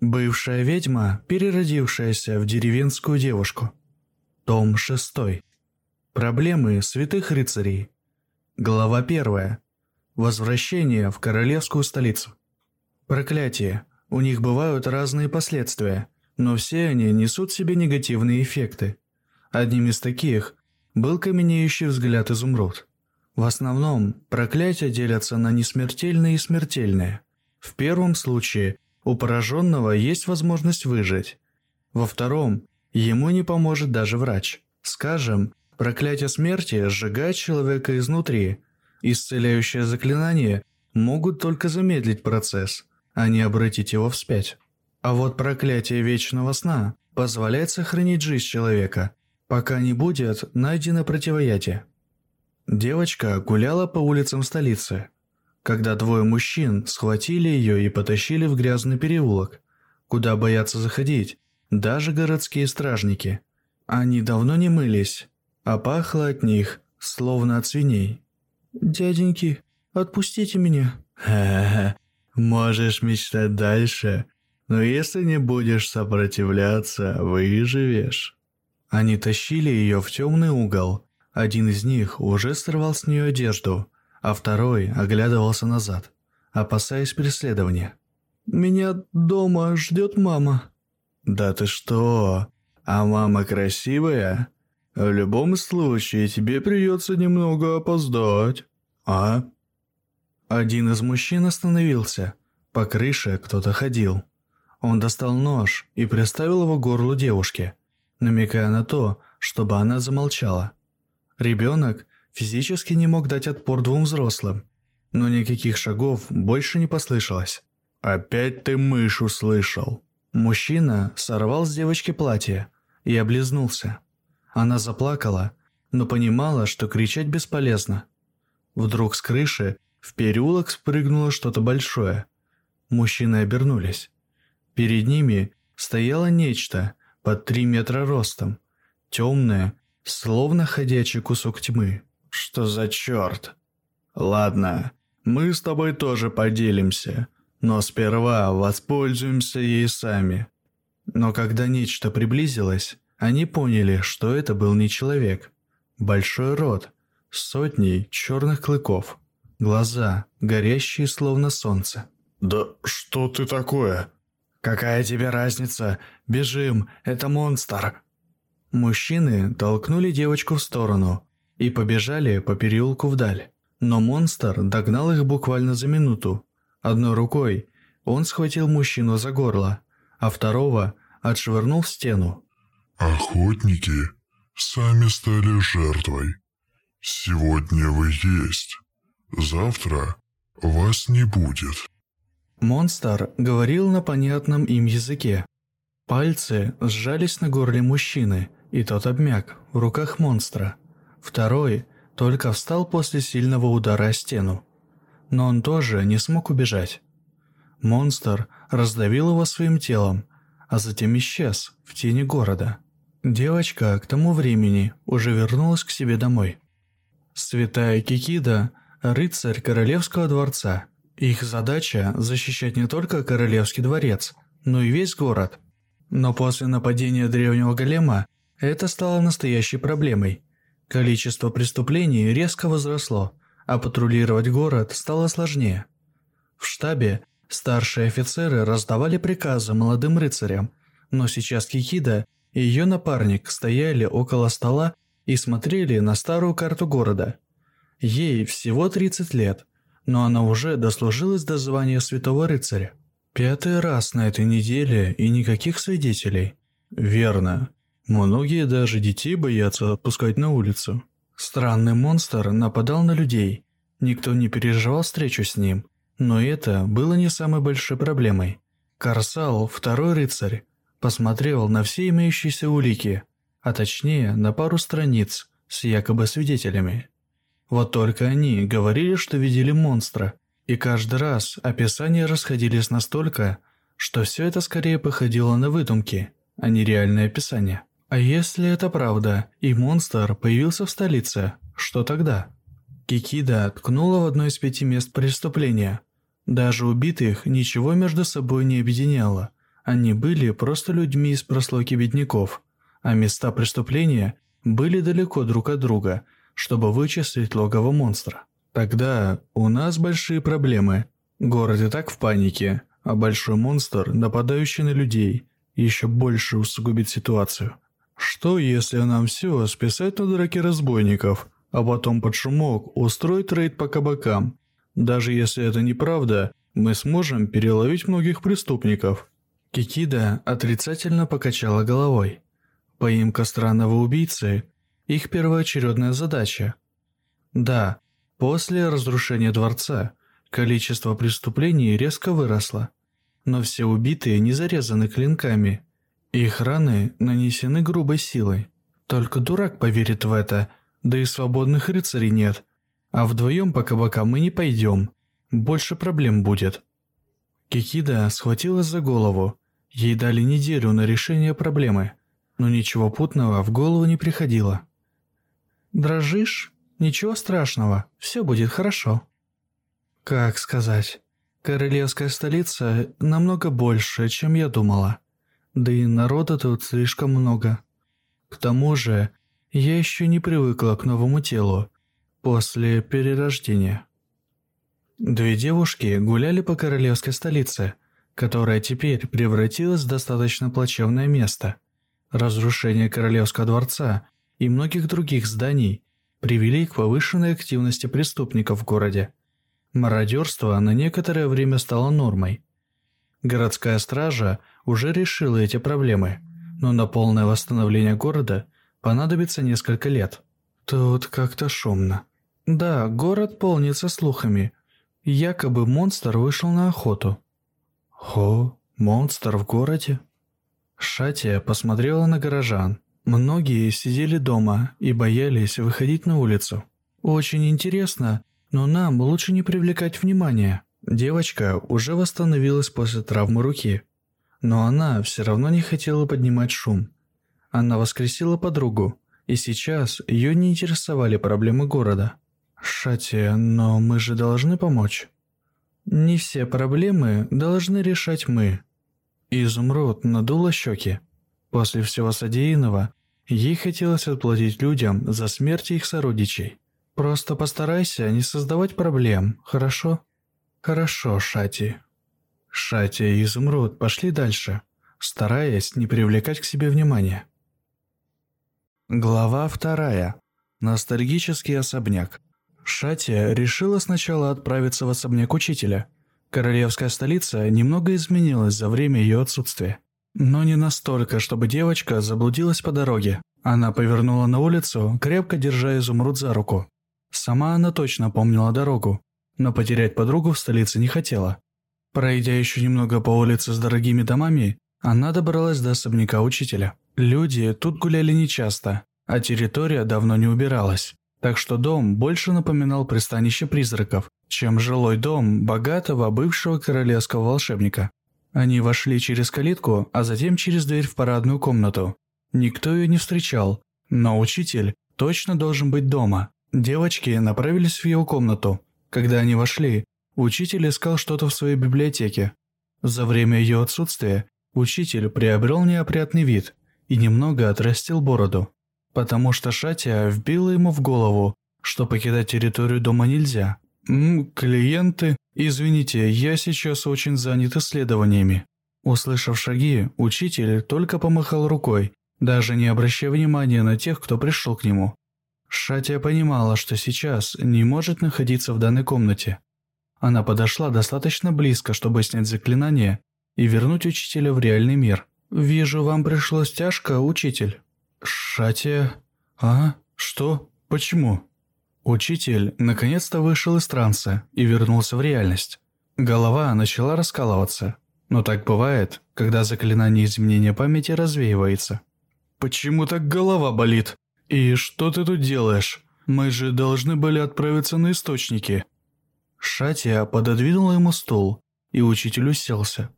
Бывшая ведьма, переродившаяся в деревенскую девушку. Том 6. Проблемы святых рыцарей. Глава 1. Возвращение в королевскую столицу. Проклятие. У них бывают разные последствия, но все они несут в себе негативные эффекты. Одним из таких был каменеющий взгляд изумруд. В основном проклятия делятся на несмертельные и смертельные. В первом случае – у пораженного есть возможность выжить. Во втором, ему не поможет даже врач. Скажем, проклятие смерти сжигает человека изнутри. Исцеляющие заклинания могут только замедлить процесс, а не обратить его вспять. А вот проклятие вечного сна позволяет сохранить жизнь человека, пока не будет найдено противоядие. Девочка гуляла по улицам столицы – когда двое мужчин схватили ее и потащили в грязный переулок, куда боятся заходить даже городские стражники. Они давно не мылись, а пахло от них, словно от свиней. «Дяденьки, отпустите меня». «Ха-ха, можешь мечтать дальше, но если не будешь сопротивляться, выживешь». Они тащили ее в темный угол. Один из них уже срывал с нее одежду – а второй оглядывался назад, опасаясь преследования. «Меня дома ждет мама». «Да ты что? А мама красивая? В любом случае тебе придется немного опоздать, а?» Один из мужчин остановился. По крыше кто-то ходил. Он достал нож и приставил его к горлу девушки, намекая на то, чтобы она замолчала. Ребенок физически не мог дать отпор двум взрослым, но никаких шагов больше не послышалось. «Опять ты мышь услышал!» Мужчина сорвал с девочки платье и облизнулся. Она заплакала, но понимала, что кричать бесполезно. Вдруг с крыши в переулок спрыгнуло что-то большое. Мужчины обернулись. Перед ними стояло нечто под три метра ростом, темное, словно ходячий кусок тьмы. Что за черт? Ладно, мы с тобой тоже поделимся, но сперва воспользуемся ей сами. Но когда нечто приблизилось, они поняли, что это был не человек. Большой рот, с сотней черных клыков, глаза, горящие словно солнце. «Да что ты такое?» «Какая тебе разница? Бежим, это монстр!» Мужчины толкнули девочку в сторону, и побежали по переулку вдаль. Но монстр догнал их буквально за минуту. Одной рукой он схватил мужчину за горло, а второго отшвырнул в стену. «Охотники сами стали жертвой. Сегодня вы есть, завтра вас не будет». Монстр говорил на понятном им языке. Пальцы сжались на горле мужчины, и тот обмяк в руках монстра. Второй только встал после сильного удара о стену. Но он тоже не смог убежать. Монстр раздавил его своим телом, а затем исчез в тени города. Девочка к тому времени уже вернулась к себе домой. Святая Кикида – рыцарь королевского дворца. Их задача – защищать не только королевский дворец, но и весь город. Но после нападения древнего голема это стало настоящей проблемой – Количество преступлений резко возросло, а патрулировать город стало сложнее. В штабе старшие офицеры раздавали приказы молодым рыцарям, но сейчас Кикида и ее напарник стояли около стола и смотрели на старую карту города. Ей всего 30 лет, но она уже дослужилась до звания святого рыцаря. Пятый раз на этой неделе и никаких свидетелей. Верно. Многие даже детей боятся отпускать на улицу. Странный монстр нападал на людей. Никто не переживал встречу с ним. Но это было не самой большой проблемой. Карсал, второй рыцарь, посмотрел на все имеющиеся улики, а точнее на пару страниц с якобы свидетелями. Вот только они говорили, что видели монстра, и каждый раз описания расходились настолько, что все это скорее походило на выдумки, а не реальное описание. А если это правда, и монстр появился в столице, что тогда? Кикида ткнула в одно из пяти мест преступления. Даже убитых ничего между собой не объединяло, Они были просто людьми из прослойки бедняков, а места преступления были далеко друг от друга, чтобы вычислить логово монстра. Тогда у нас большие проблемы. Город и так в панике, а большой монстр, нападающий на людей, еще больше усугубит ситуацию. Что, если нам все списать на драки разбойников, а потом под шумок устроить рейд по кабакам? Даже если это неправда, мы сможем переловить многих преступников. Кикида отрицательно покачала головой. Поимка странного убийцы – их первоочередная задача. Да, после разрушения дворца количество преступлений резко выросло, но все убитые не зарезаны клинками. Их раны нанесены грубой силой. Только дурак поверит в это, да и свободных рыцарей нет. А вдвоем по кабакам мы не пойдем, больше проблем будет. Кикида схватилась за голову. Ей дали неделю на решение проблемы, но ничего путного в голову не приходило. «Дрожишь? Ничего страшного, все будет хорошо». «Как сказать? Королевская столица намного больше, чем я думала. Да и народа тут слишком много. К тому же, я еще не привыкла к новому телу после перерождения». Две девушки гуляли по королевской столице, которая теперь превратилась в достаточно плачевное место. Разрушение королевского дворца и многих других зданий привели к повышенной активности преступников в городе. Мародерство на некоторое время стало нормой. Городская стража уже решила эти проблемы, но на полное восстановление города понадобится несколько лет. Тут как-то шумно. Да, город полнится слухами – Якобы монстр вышел на охоту. Хо, монстр в городе? Шатия посмотрела на горожан. Многие сидели дома и боялись выходить на улицу. Очень интересно, но нам лучше не привлекать внимания. Девочка уже восстановилась после травмы руки. Но она все равно не хотела поднимать шум. Она воскресила подругу, и сейчас ее не интересовали проблемы города. «Шати, но мы же должны помочь». «Не все проблемы должны решать мы». Изумруд надула щеки. После всего содеянного, ей хотелось отплатить людям за смерть их сородичей. «Просто постарайся не создавать проблем, хорошо?» «Хорошо, Шати». Шати и Изумруд пошли дальше, стараясь не привлекать к себе внимания. Глава вторая. Ностальгический особняк. Шатия решила сначала отправиться в особняк учителя. Королевская столица немного изменилась за время ее отсутствия. Но не настолько, чтобы девочка заблудилась по дороге. Она повернула на улицу, крепко держа изумруд за руку. Сама она точно помнила дорогу, но потерять подругу в столице не хотела. Пройдя еще немного по улице с дорогими домами, она добралась до особняка учителя. Люди тут гуляли нечасто, а территория давно не убиралась так что дом больше напоминал пристанище призраков, чем жилой дом богатого бывшего королевского волшебника. Они вошли через калитку, а затем через дверь в парадную комнату. Никто ее не встречал, но учитель точно должен быть дома. Девочки направились в его комнату. Когда они вошли, учитель искал что-то в своей библиотеке. За время ее отсутствия учитель приобрел неопрятный вид и немного отрастил бороду потому что Шатия вбила ему в голову, что покидать территорию дома нельзя. «М, клиенты, извините, я сейчас очень занят исследованиями». Услышав шаги, учитель только помахал рукой, даже не обращая внимания на тех, кто пришел к нему. Шатия понимала, что сейчас не может находиться в данной комнате. Она подошла достаточно близко, чтобы снять заклинание и вернуть учителя в реальный мир. «Вижу, вам пришлось тяжко, учитель». «Шатия? А? Что? Почему?» Учитель наконец-то вышел из транса и вернулся в реальность. Голова начала раскалываться, но так бывает, когда заклинание изменения памяти развеивается. «Почему так голова болит? И что ты тут делаешь? Мы же должны были отправиться на источники». Шатия пододвинула ему стул, и учитель уселся.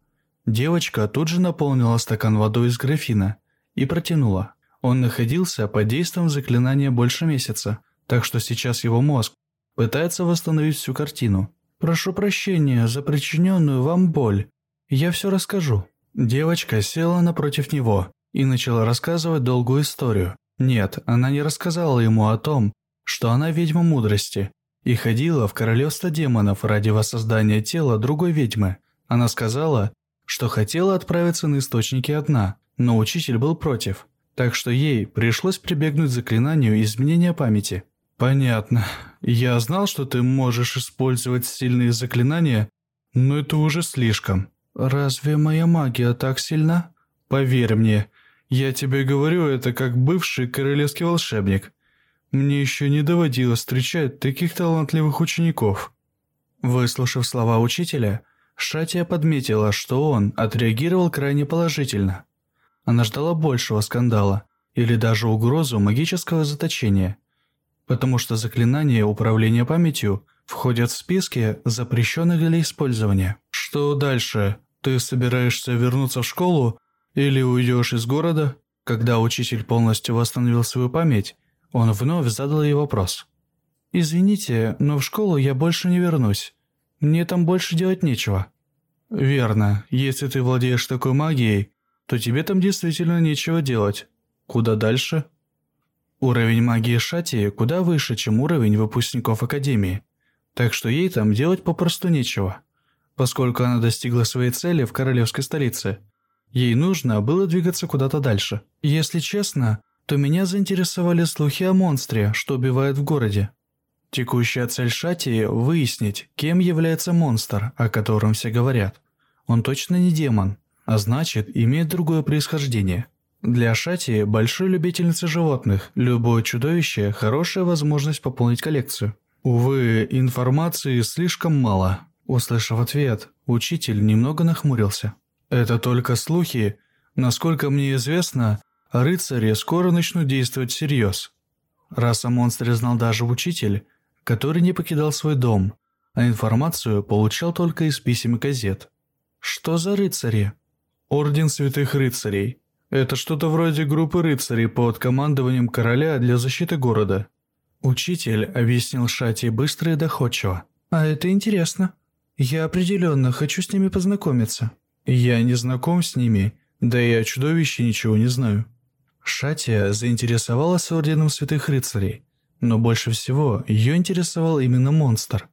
Девочка тут же наполнила стакан водой из графина и протянула. Он находился под действием заклинания больше месяца, так что сейчас его мозг пытается восстановить всю картину. «Прошу прощения за причиненную вам боль. Я все расскажу». Девочка села напротив него и начала рассказывать долгую историю. Нет, она не рассказала ему о том, что она ведьма мудрости и ходила в королевство демонов ради воссоздания тела другой ведьмы. Она сказала, что хотела отправиться на источники одна, но учитель был против, так что ей пришлось прибегнуть к заклинанию изменения памяти. «Понятно. Я знал, что ты можешь использовать сильные заклинания, но это уже слишком. Разве моя магия так сильна? Поверь мне, я тебе говорю это как бывший королевский волшебник. Мне еще не доводилось встречать таких талантливых учеников». Выслушав слова учителя, Шатия подметила, что он отреагировал крайне положительно. Она ждала большего скандала или даже угрозу магического заточения, потому что заклинания управления памятью входят в списки запрещенных для использования. Что дальше? Ты собираешься вернуться в школу или уйдешь из города? Когда учитель полностью восстановил свою память, он вновь задал ей вопрос. «Извините, но в школу я больше не вернусь. Мне там больше делать нечего». «Верно. Если ты владеешь такой магией, то тебе там действительно нечего делать. Куда дальше?» Уровень магии Шати куда выше, чем уровень выпускников Академии, так что ей там делать попросту нечего. Поскольку она достигла своей цели в королевской столице, ей нужно было двигаться куда-то дальше. Если честно, то меня заинтересовали слухи о монстре, что убивает в городе. Текущая цель Шати – выяснить, кем является монстр, о котором все говорят. Он точно не демон, а значит, имеет другое происхождение. Для Шати, большой любительницы животных, любое чудовище – хорошая возможность пополнить коллекцию. Увы, информации слишком мало. Услышав ответ, учитель немного нахмурился. Это только слухи. Насколько мне известно, рыцари скоро начнут действовать всерьез. Раз о монстре знал даже учитель, который не покидал свой дом, а информацию получал только из писем и газет. Что за рыцари? Орден Святых Рыцарей. Это что-то вроде группы рыцарей под командованием короля для защиты города. Учитель объяснил Шати быстро и доходчиво. А это интересно. Я определенно хочу с ними познакомиться. Я не знаком с ними, да и о чудовище ничего не знаю. Шатия заинтересовалась Орденом Святых Рыцарей, но больше всего ее интересовал именно монстр.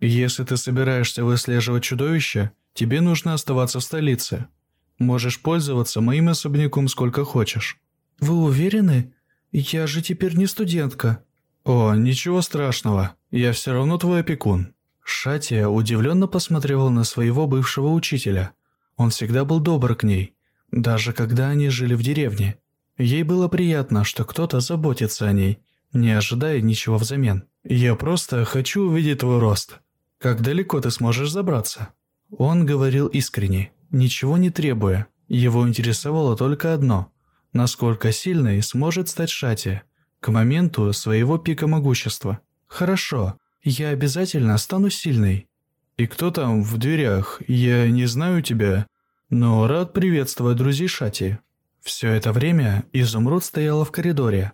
Если ты собираешься выслеживать чудовище, тебе нужно оставаться в столице, Можешь пользоваться моим особняком сколько хочешь». «Вы уверены? Я же теперь не студентка». «О, ничего страшного. Я все равно твой опекун». Шатия удивленно посмотрела на своего бывшего учителя. Он всегда был добр к ней, даже когда они жили в деревне. Ей было приятно, что кто-то заботится о ней, не ожидая ничего взамен. «Я просто хочу увидеть твой рост. Как далеко ты сможешь забраться?» Он говорил искренне ничего не требуя. Его интересовало только одно – насколько сильной сможет стать Шати к моменту своего пика могущества. «Хорошо, я обязательно стану сильной». «И кто там в дверях? Я не знаю тебя, но рад приветствовать друзей Шати». Все это время Изумруд стояла в коридоре.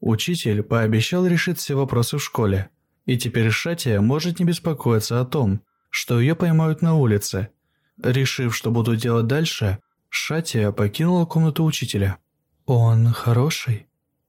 Учитель пообещал решить все вопросы в школе, и теперь Шатия может не беспокоиться о том, что ее поймают на улице – Решив, что буду делать дальше, Шатия покинула комнату учителя. «Он хороший?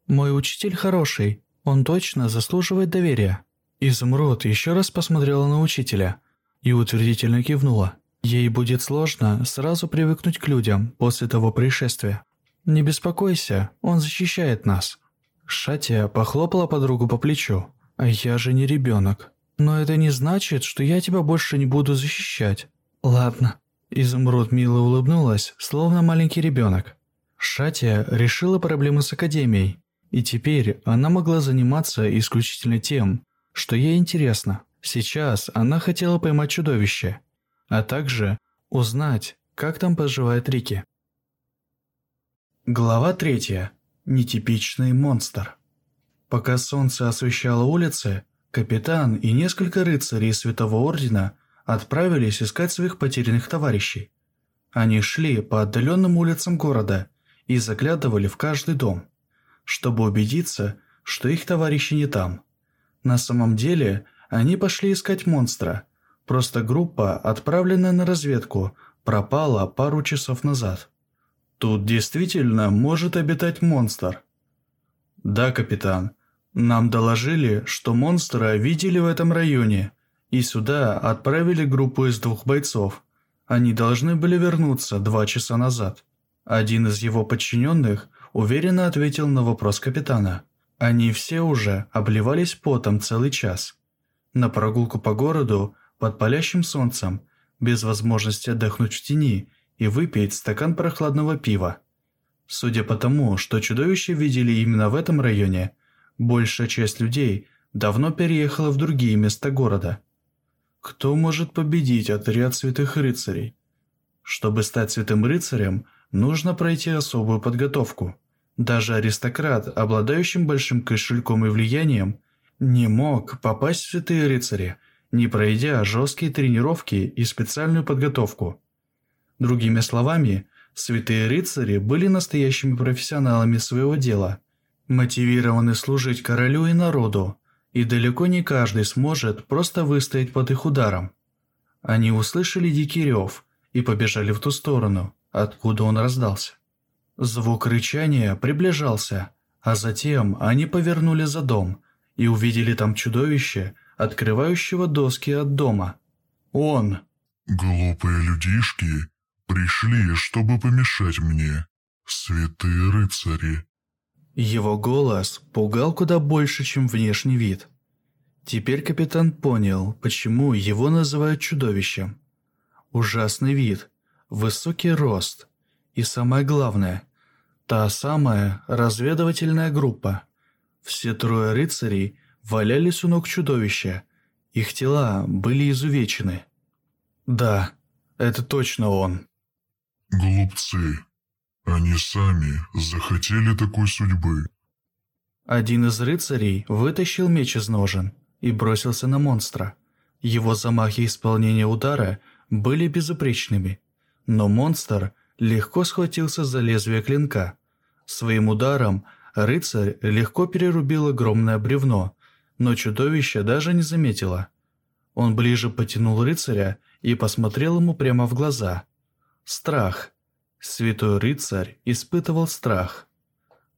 Мой учитель хороший. Он точно заслуживает доверия». Изумруд еще раз посмотрела на учителя и утвердительно кивнула. Ей будет сложно сразу привыкнуть к людям после того происшествия. «Не беспокойся, он защищает нас». Шатия похлопала подругу по плечу. «А я же не ребенок. Но это не значит, что я тебя больше не буду защищать. Ладно, Изумруд мило улыбнулась, словно маленький ребенок. Шатия решила проблемы с Академией, и теперь она могла заниматься исключительно тем, что ей интересно. Сейчас она хотела поймать чудовище, а также узнать, как там поживает Рики. Глава третья. Нетипичный монстр. Пока солнце освещало улицы, капитан и несколько рыцарей Святого Ордена отправились искать своих потерянных товарищей. Они шли по отдаленным улицам города и заглядывали в каждый дом, чтобы убедиться, что их товарищи не там. На самом деле, они пошли искать монстра. Просто группа, отправленная на разведку, пропала пару часов назад. Тут действительно может обитать монстр. Да, капитан. Нам доложили, что монстра видели в этом районе, и сюда отправили группу из двух бойцов. Они должны были вернуться два часа назад. Один из его подчиненных уверенно ответил на вопрос капитана. Они все уже обливались потом целый час. На прогулку по городу под палящим солнцем, без возможности отдохнуть в тени и выпить стакан прохладного пива. Судя по тому, что чудовище видели именно в этом районе, большая часть людей давно переехала в другие места города. Кто может победить отряд святых рыцарей? Чтобы стать святым рыцарем, нужно пройти особую подготовку. Даже аристократ, обладающий большим кошельком и влиянием, не мог попасть в святые рыцари, не пройдя жесткие тренировки и специальную подготовку. Другими словами, святые рыцари были настоящими профессионалами своего дела, мотивированы служить королю и народу, и далеко не каждый сможет просто выстоять под их ударом. Они услышали дикий рев и побежали в ту сторону, откуда он раздался. Звук рычания приближался, а затем они повернули за дом и увидели там чудовище, открывающего доски от дома. Он... «Глупые людишки пришли, чтобы помешать мне, святые рыцари». Его голос пугал куда больше, чем внешний вид. Теперь капитан понял, почему его называют чудовищем. Ужасный вид, высокий рост и самое главное, та самая разведывательная группа. Все трое рыцарей валялись у ног чудовища, их тела были изувечены. Да, это точно он. Глупцы. Они сами захотели такой судьбы. Один из рыцарей вытащил меч из ножен и бросился на монстра. Его замахи исполнения удара были безупречными, но монстр легко схватился за лезвие клинка. Своим ударом рыцарь легко перерубил огромное бревно, но чудовище даже не заметило. Он ближе потянул рыцаря и посмотрел ему прямо в глаза. Страх. Святой рыцарь испытывал страх.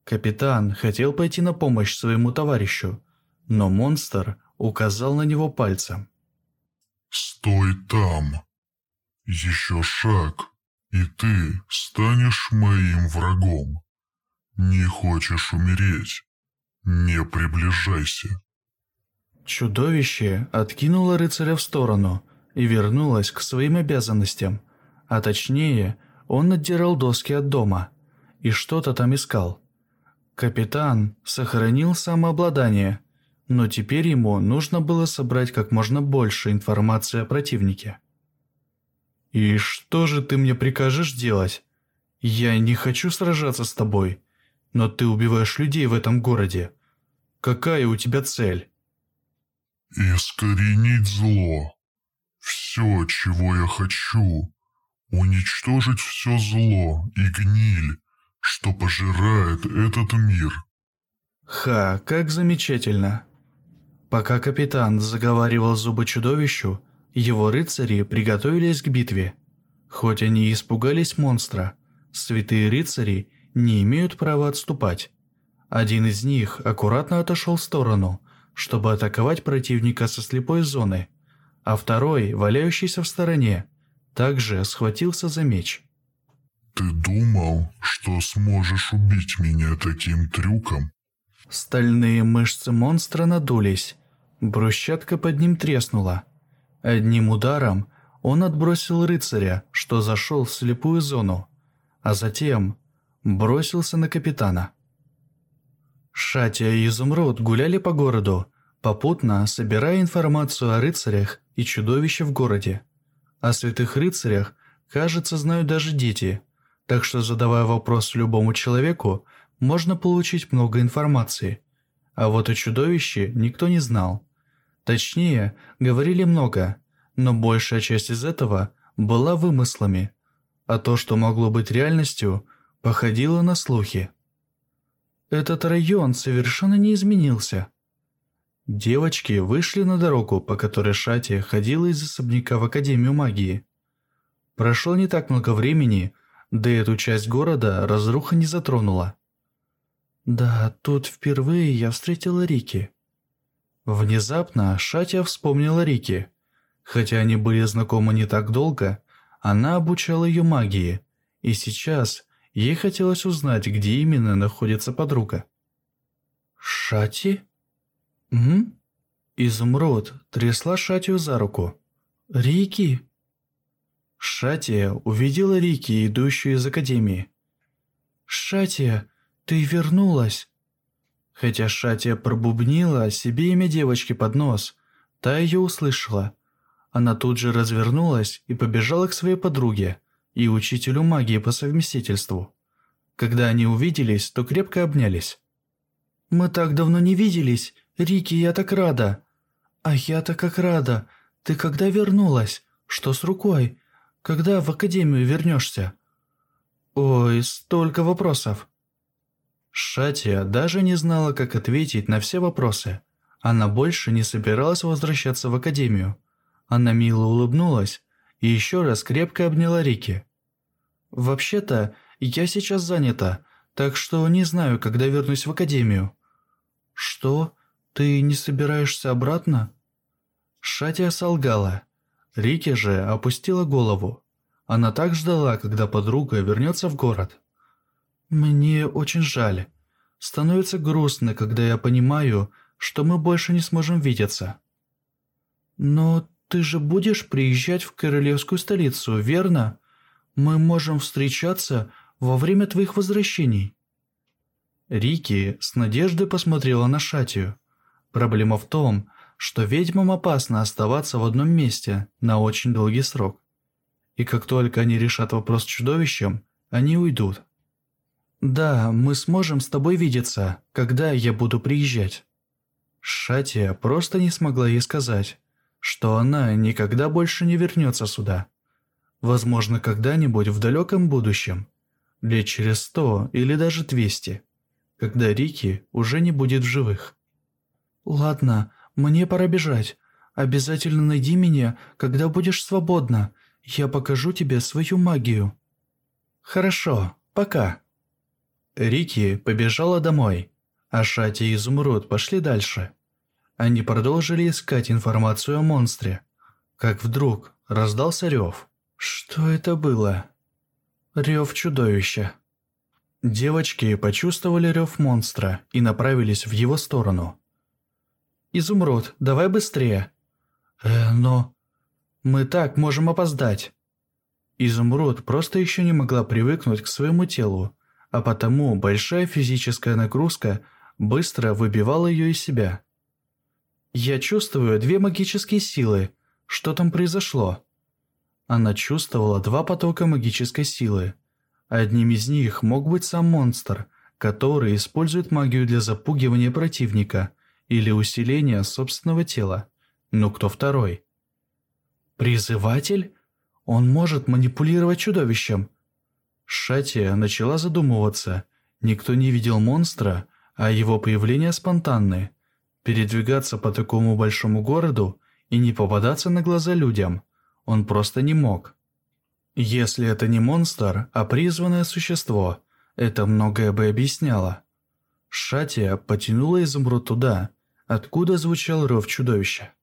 Капитан хотел пойти на помощь своему товарищу, но монстр указал на него пальцем. «Стой там! Еще шаг, и ты станешь моим врагом. Не хочешь умереть? Не приближайся!» Чудовище откинуло рыцаря в сторону и вернулось к своим обязанностям, а точнее – он отдирал доски от дома и что-то там искал. Капитан сохранил самообладание, но теперь ему нужно было собрать как можно больше информации о противнике. «И что же ты мне прикажешь делать? Я не хочу сражаться с тобой, но ты убиваешь людей в этом городе. Какая у тебя цель?» «Искоренить зло. Все, чего я хочу, уничтожить все зло и гниль, что пожирает этот мир. Ха, как замечательно. Пока капитан заговаривал зубы чудовищу, его рыцари приготовились к битве. Хоть они и испугались монстра, святые рыцари не имеют права отступать. Один из них аккуратно отошел в сторону, чтобы атаковать противника со слепой зоны, а второй, валяющийся в стороне, также схватился за меч. «Ты думал, что сможешь убить меня таким трюком?» Стальные мышцы монстра надулись, брусчатка под ним треснула. Одним ударом он отбросил рыцаря, что зашел в слепую зону, а затем бросился на капитана. Шатя и Изумруд гуляли по городу, попутно собирая информацию о рыцарях и чудовище в городе. О святых рыцарях, кажется, знают даже дети, так что задавая вопрос любому человеку, можно получить много информации. А вот о чудовище никто не знал. Точнее, говорили много, но большая часть из этого была вымыслами, а то, что могло быть реальностью, походило на слухи. Этот район совершенно не изменился. Девочки вышли на дорогу, по которой Шати ходила из особняка в Академию магии. Прошло не так много времени, да и эту часть города разруха не затронула. Да, тут впервые я встретила Рики. Внезапно Шатя вспомнила Рики. Хотя они были знакомы не так долго, она обучала ее магии, и сейчас ей хотелось узнать, где именно находится подруга. «Шати?» «М?» Изумруд трясла Шатию за руку. «Рики?» Шатия увидела Рики, идущую из Академии. «Шатия, ты вернулась!» Хотя Шатия пробубнила себе имя девочки под нос, та ее услышала. Она тут же развернулась и побежала к своей подруге и учителю магии по совместительству. Когда они увиделись, то крепко обнялись. «Мы так давно не виделись. Рики, я так рада!» «А я-то как рада! Ты когда вернулась? Что с рукой? Когда в академию вернешься?» «Ой, столько вопросов!» Шатия даже не знала, как ответить на все вопросы. Она больше не собиралась возвращаться в академию. Она мило улыбнулась и еще раз крепко обняла Рики. «Вообще-то, я сейчас занята, так что не знаю, когда вернусь в академию». «Что? Ты не собираешься обратно?» Шатия солгала. Рики же опустила голову. Она так ждала, когда подруга вернется в город. «Мне очень жаль. Становится грустно, когда я понимаю, что мы больше не сможем видеться». «Но ты же будешь приезжать в королевскую столицу, верно? Мы можем встречаться во время твоих возвращений». Рики с надеждой посмотрела на Шатию. Проблема в том, что ведьмам опасно оставаться в одном месте на очень долгий срок. И как только они решат вопрос с чудовищем, они уйдут. «Да, мы сможем с тобой видеться, когда я буду приезжать». Шатия просто не смогла ей сказать, что она никогда больше не вернется сюда. Возможно, когда-нибудь в далеком будущем, лет через сто или даже двести, когда Рики уже не будет в живых. «Ладно, мне пора бежать. Обязательно найди меня, когда будешь свободна. Я покажу тебе свою магию». «Хорошо, пока». Рики побежала домой, а Шати и Изумруд пошли дальше. Они продолжили искать информацию о монстре. Как вдруг раздался рев. Что это было? Рев чудовища. Девочки почувствовали рев монстра и направились в его сторону. «Изумруд, давай быстрее!» «Э, но...» «Мы так можем опоздать!» Изумруд просто еще не могла привыкнуть к своему телу, а потому большая физическая нагрузка быстро выбивала ее из себя. «Я чувствую две магические силы. Что там произошло?» Она чувствовала два потока магической силы. Одним из них мог быть сам монстр, который использует магию для запугивания противника или усиления собственного тела. Но кто второй? «Призыватель? Он может манипулировать чудовищем. Шатия начала задумываться. Никто не видел монстра, а его появление спонтанное. Передвигаться по такому большому городу и не попадаться на глаза людям он просто не мог. Если это не монстр, а призванное существо, это многое бы объясняло. Шатия потянула изумруд туда, откуда звучал рев чудовища.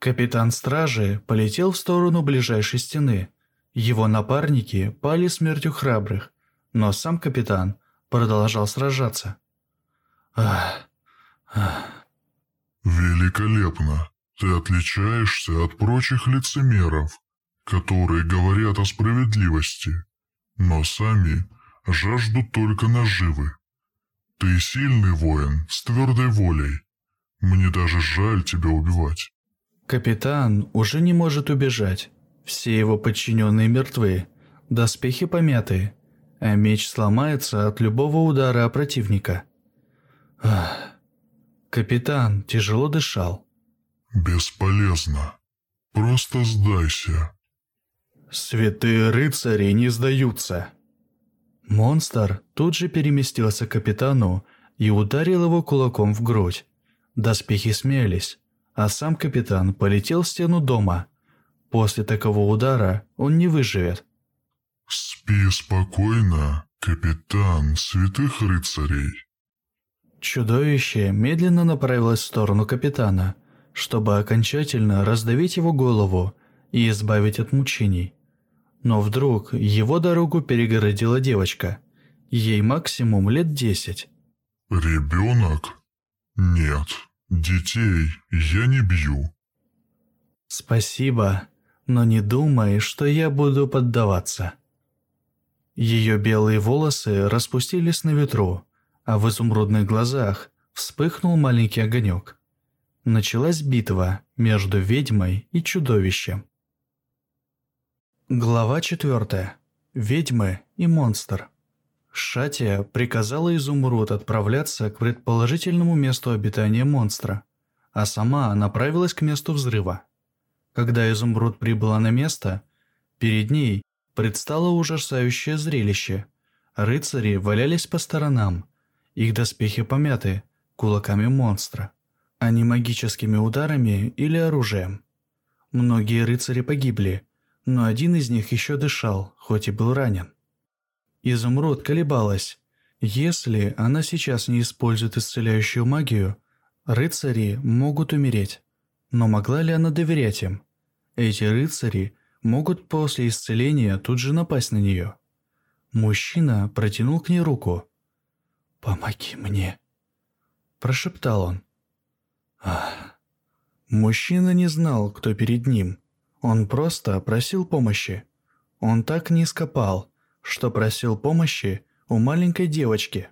Капитан стражи полетел в сторону ближайшей стены – его напарники пали смертью храбрых, но сам капитан продолжал сражаться. Ах. «Великолепно! Ты отличаешься от прочих лицемеров, которые говорят о справедливости, но сами жаждут только наживы. Ты сильный воин с твердой волей. Мне даже жаль тебя убивать». Капитан уже не может убежать. Все его подчиненные мертвы, доспехи помяты, а меч сломается от любого удара противника. Ах. Капитан тяжело дышал. «Бесполезно. Просто сдайся». «Святые рыцари не сдаются». Монстр тут же переместился к капитану и ударил его кулаком в грудь. Доспехи смеялись, а сам капитан полетел в стену дома – После такого удара он не выживет. «Спи спокойно, капитан святых рыцарей». Чудовище медленно направилось в сторону капитана, чтобы окончательно раздавить его голову и избавить от мучений. Но вдруг его дорогу перегородила девочка. Ей максимум лет десять. «Ребенок? Нет, детей я не бью». «Спасибо, но не думай, что я буду поддаваться». Ее белые волосы распустились на ветру, а в изумрудных глазах вспыхнул маленький огонек. Началась битва между ведьмой и чудовищем. Глава 4. Ведьмы и монстр. Шатия приказала Изумруд отправляться к предположительному месту обитания монстра, а сама направилась к месту взрыва. Когда Изумруд прибыла на место, перед ней предстало ужасающее зрелище. Рыцари валялись по сторонам, их доспехи помяты кулаками монстра, а не магическими ударами или оружием. Многие рыцари погибли – но один из них еще дышал, хоть и был ранен. Изумруд колебалась. Если она сейчас не использует исцеляющую магию, рыцари могут умереть. Но могла ли она доверять им? Эти рыцари могут после исцеления тут же напасть на нее. Мужчина протянул к ней руку. «Помоги мне», – прошептал он. Ах. Мужчина не знал, кто перед ним – он просто просил помощи. Он так низко пал, что просил помощи у маленькой девочки.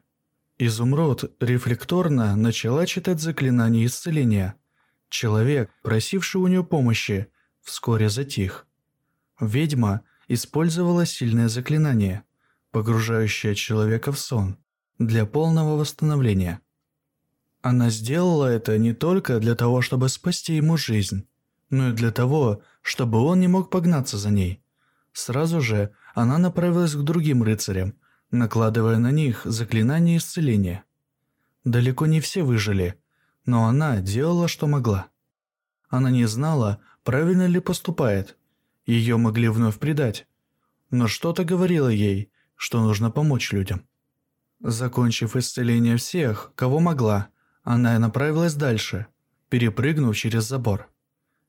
Изумруд рефлекторно начала читать заклинание исцеления. Человек, просивший у нее помощи, вскоре затих. Ведьма использовала сильное заклинание, погружающее человека в сон, для полного восстановления. Она сделала это не только для того, чтобы спасти ему жизнь, но и для того, чтобы он не мог погнаться за ней. Сразу же она направилась к другим рыцарям, накладывая на них заклинание исцеления. Далеко не все выжили, но она делала, что могла. Она не знала, правильно ли поступает. Ее могли вновь предать. Но что-то говорило ей, что нужно помочь людям. Закончив исцеление всех, кого могла, она направилась дальше, перепрыгнув через забор.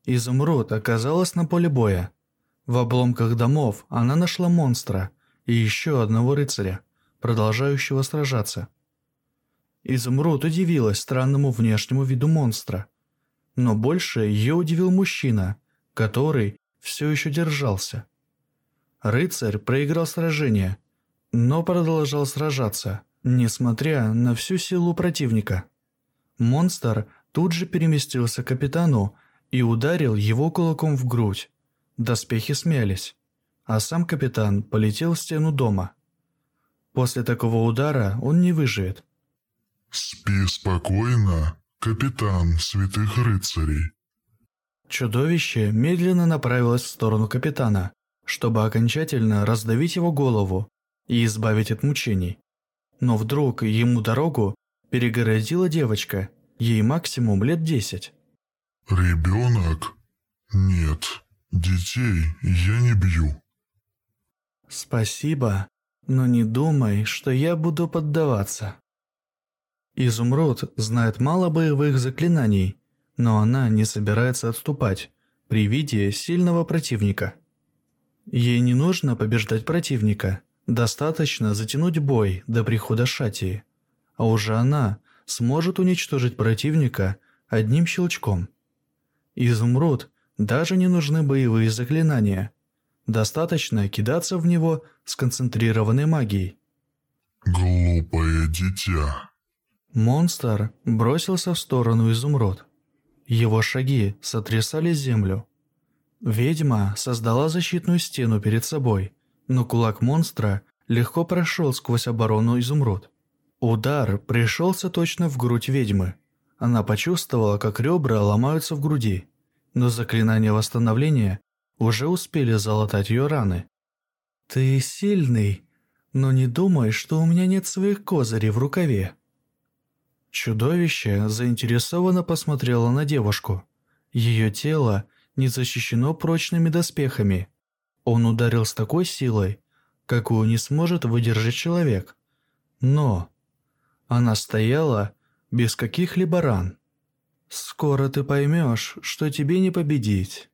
Изумруд оказалась на поле боя. В обломках домов она нашла монстра и еще одного рыцаря, продолжающего сражаться. Изумруд удивилась странному внешнему виду монстра. Но больше ее удивил мужчина, который все еще держался. Рыцарь проиграл сражение, но продолжал сражаться, несмотря на всю силу противника. Монстр тут же переместился к капитану и ударил его кулаком в грудь. Доспехи смялись, а сам капитан полетел в стену дома. После такого удара он не выживет. «Спи спокойно, капитан святых рыцарей». Чудовище медленно направилось в сторону капитана, чтобы окончательно раздавить его голову и избавить от мучений. Но вдруг ему дорогу перегородила девочка, ей максимум лет десять. «Ребенок? Нет, детей я не бью». «Спасибо, но не думай, что я буду поддаваться». Изумруд знает мало боевых заклинаний, но она не собирается отступать при виде сильного противника. Ей не нужно побеждать противника, достаточно затянуть бой до прихода Шатии, а уже она сможет уничтожить противника одним щелчком. Изумруд даже не нужны боевые заклинания. Достаточно кидаться в него сконцентрированной магией. «Глупое дитя!» Монстр бросился в сторону изумруд. Его шаги сотрясали землю. Ведьма создала защитную стену перед собой, но кулак монстра легко прошел сквозь оборону изумруд. Удар пришелся точно в грудь ведьмы. Она почувствовала, как ребра ломаются в груди но заклинания восстановления уже успели залатать ее раны. «Ты сильный, но не думай, что у меня нет своих козырей в рукаве». Чудовище заинтересованно посмотрело на девушку. Ее тело не защищено прочными доспехами. Он ударил с такой силой, какую не сможет выдержать человек. Но она стояла без каких-либо ран. Скоро ты поймешь, что тебе не победить.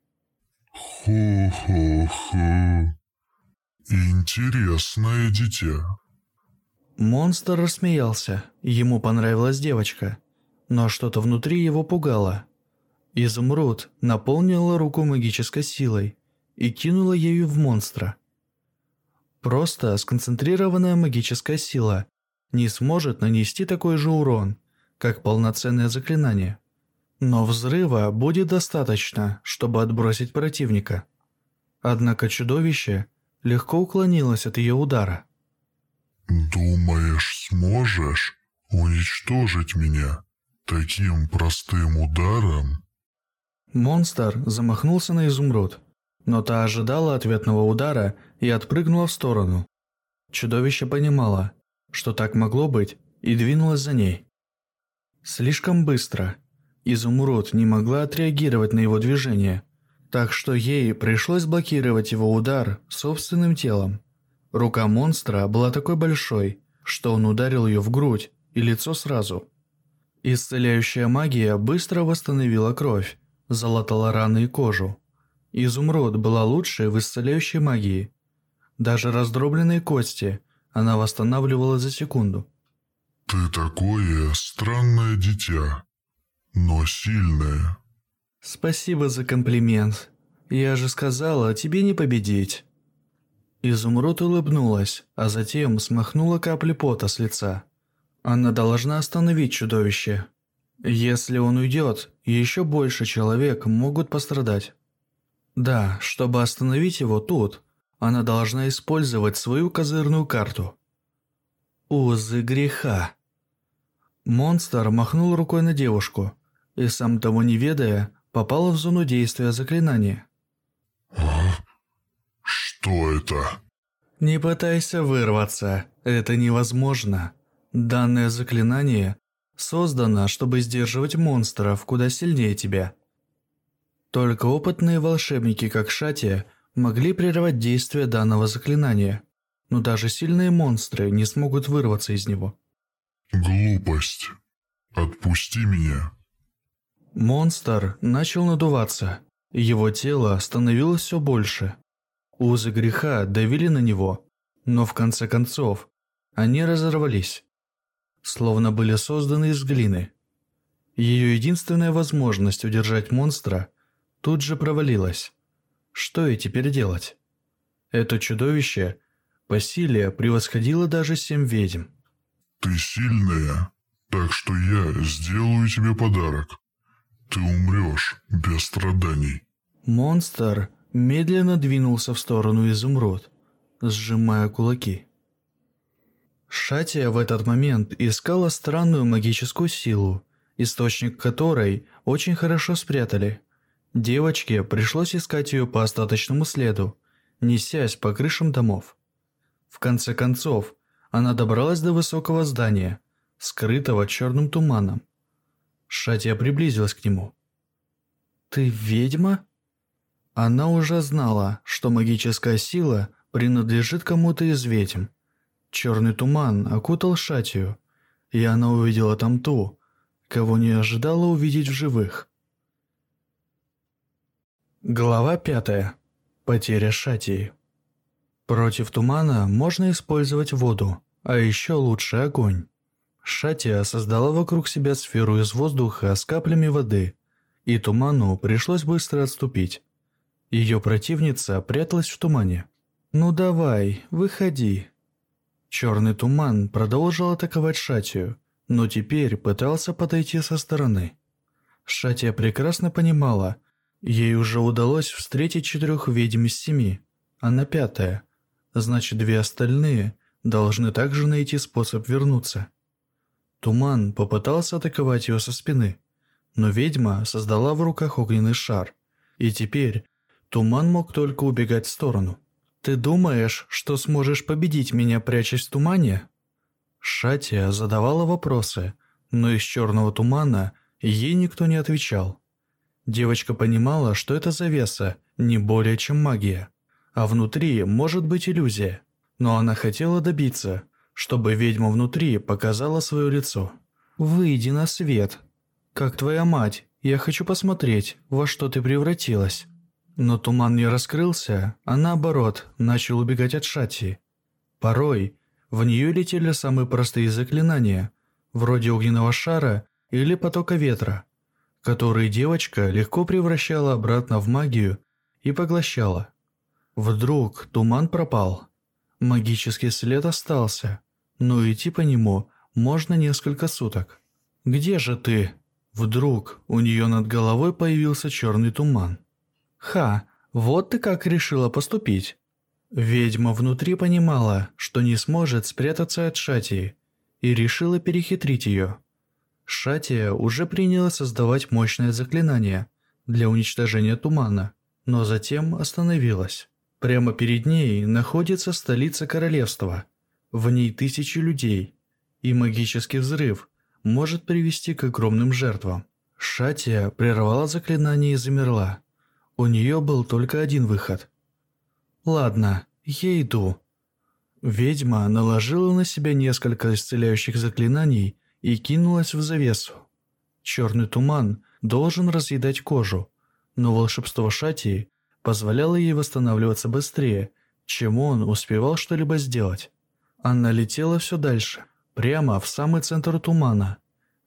Ху-ху-ху. Интересное дитя. Монстр рассмеялся, ему понравилась девочка, но что-то внутри его пугало. Изумруд наполнила руку магической силой и кинула ею в монстра. Просто сконцентрированная магическая сила не сможет нанести такой же урон, как полноценное заклинание. Но взрыва будет достаточно, чтобы отбросить противника. Однако чудовище легко уклонилось от ее удара. «Думаешь, сможешь уничтожить меня таким простым ударом?» Монстр замахнулся на изумруд, но та ожидала ответного удара и отпрыгнула в сторону. Чудовище понимало, что так могло быть, и двинулось за ней. Слишком быстро. Изумруд не могла отреагировать на его движение, так что ей пришлось блокировать его удар собственным телом. Рука монстра была такой большой, что он ударил ее в грудь и лицо сразу. Исцеляющая магия быстро восстановила кровь, залатала раны и кожу. Изумруд была лучшей в исцеляющей магии. Даже раздробленные кости она восстанавливала за секунду. «Ты такое странное дитя, но сильное». «Спасибо за комплимент. Я же сказала, тебе не победить». Изумруд улыбнулась, а затем смахнула капли пота с лица. Она должна остановить чудовище. Если он уйдет, еще больше человек могут пострадать. Да, чтобы остановить его тут, она должна использовать свою козырную карту. Узы греха. Монстр махнул рукой на девушку, и сам того не ведая, попал в зону действия заклинания. Что это? Не пытайся вырваться, это невозможно. Данное заклинание создано, чтобы сдерживать монстров куда сильнее тебя. Только опытные волшебники, как Шати, могли прервать действие данного заклинания, но даже сильные монстры не смогут вырваться из него. Глупость. Отпусти меня. Монстр начал надуваться, его тело становилось все больше. Узы греха давили на него, но в конце концов они разорвались, словно были созданы из глины. Ее единственная возможность удержать монстра тут же провалилась. Что ей теперь делать? Это чудовище по силе превосходило даже семь ведьм. «Ты сильная, так что я сделаю тебе подарок. Ты умрешь без страданий». Монстр медленно двинулся в сторону изумруд, сжимая кулаки. Шатия в этот момент искала странную магическую силу, источник которой очень хорошо спрятали. Девочке пришлось искать ее по остаточному следу, несясь по крышам домов. В конце концов, она добралась до высокого здания, скрытого черным туманом. Шатия приблизилась к нему. «Ты ведьма?» Она уже знала, что магическая сила принадлежит кому-то из ведьм. Черный туман окутал Шатию, и она увидела там ту, кого не ожидала увидеть в живых. Глава пятая. Потеря Шатии. Против тумана можно использовать воду, а еще лучше огонь. Шатия создала вокруг себя сферу из воздуха с каплями воды, и туману пришлось быстро отступить. Ее противница пряталась в тумане. «Ну давай, выходи». Черный туман продолжил атаковать Шатию, но теперь пытался подойти со стороны. Шатия прекрасно понимала, ей уже удалось встретить четырех ведьм из семи, а на пятая, значит две остальные должны также найти способ вернуться. Туман попытался атаковать ее со спины, но ведьма создала в руках огненный шар, и теперь Туман мог только убегать в сторону. «Ты думаешь, что сможешь победить меня, прячась в тумане?» Шатия задавала вопросы, но из черного тумана ей никто не отвечал. Девочка понимала, что это завеса, не более чем магия. А внутри может быть иллюзия. Но она хотела добиться, чтобы ведьма внутри показала свое лицо. «Выйди на свет. Как твоя мать, я хочу посмотреть, во что ты превратилась». Но туман не раскрылся, а наоборот, начал убегать от Шати. Порой в нее летели самые простые заклинания, вроде огненного шара или потока ветра, которые девочка легко превращала обратно в магию и поглощала. Вдруг туман пропал. Магический след остался, но идти по нему можно несколько суток. «Где же ты?» Вдруг у нее над головой появился черный туман. «Ха, вот ты как решила поступить!» Ведьма внутри понимала, что не сможет спрятаться от Шатии, и решила перехитрить ее. Шатия уже приняла создавать мощное заклинание для уничтожения тумана, но затем остановилась. Прямо перед ней находится столица королевства. В ней тысячи людей, и магический взрыв может привести к огромным жертвам. Шатия прервала заклинание и замерла. У нее был только один выход. «Ладно, я иду». Ведьма наложила на себя несколько исцеляющих заклинаний и кинулась в завесу. Черный туман должен разъедать кожу, но волшебство Шатии позволяло ей восстанавливаться быстрее, чем он успевал что-либо сделать. Она летела все дальше, прямо в самый центр тумана,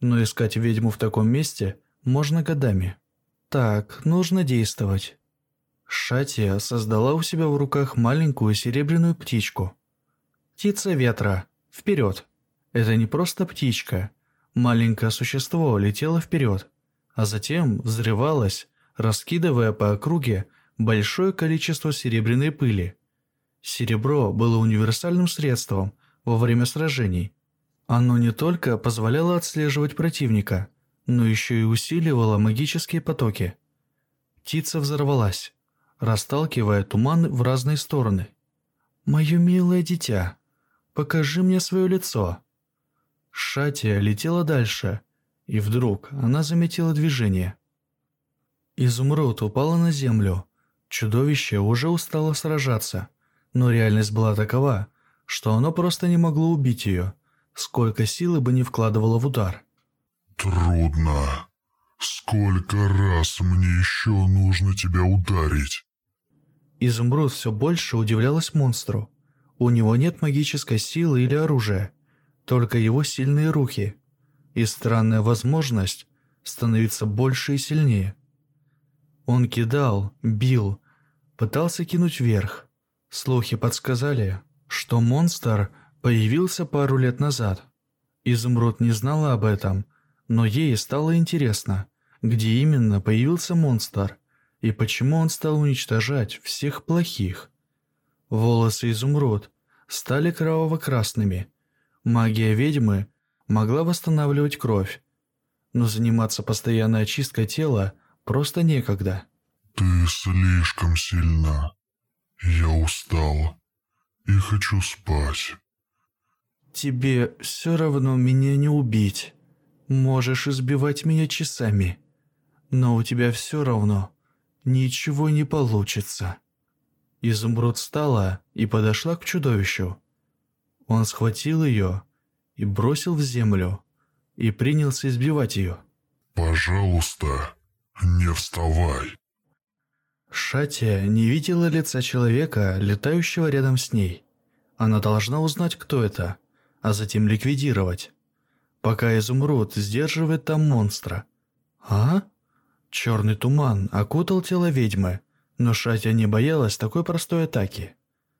но искать ведьму в таком месте можно годами. Так, нужно действовать. Шатия создала у себя в руках маленькую серебряную птичку. Птица ветра. Вперед! Это не просто птичка. Маленькое существо летело вперед, а затем взрывалось, раскидывая по округе большое количество серебряной пыли. Серебро было универсальным средством во время сражений. Оно не только позволяло отслеживать противника, но еще и усиливало магические потоки. Птица взорвалась, расталкивая туман в разные стороны. «Мое милое дитя, покажи мне свое лицо». Шатия летела дальше, и вдруг она заметила движение. Изумруд упала на землю. Чудовище уже устало сражаться, но реальность была такова, что оно просто не могло убить ее, сколько силы бы не вкладывало в удар. «Трудно. Сколько раз мне еще нужно тебя ударить?» Изумруд все больше удивлялась монстру. У него нет магической силы или оружия, только его сильные руки и странная возможность становиться больше и сильнее. Он кидал, бил, пытался кинуть вверх. Слухи подсказали, что монстр появился пару лет назад. Изумруд не знала об этом, но ей стало интересно, где именно появился монстр и почему он стал уничтожать всех плохих. Волосы изумруд стали кроваво-красными. Магия ведьмы могла восстанавливать кровь, но заниматься постоянной очисткой тела просто некогда. «Ты слишком сильна. Я устал и хочу спать». «Тебе все равно меня не убить. Можешь избивать меня часами, но у тебя все равно ничего не получится». Изумруд встала и подошла к чудовищу. Он схватил ее и бросил в землю, и принялся избивать ее. «Пожалуйста, не вставай». Шатия не видела лица человека, летающего рядом с ней. Она должна узнать, кто это – а затем ликвидировать. Пока изумруд сдерживает там монстра. А? Черный туман окутал тело ведьмы, но Шатя не боялась такой простой атаки.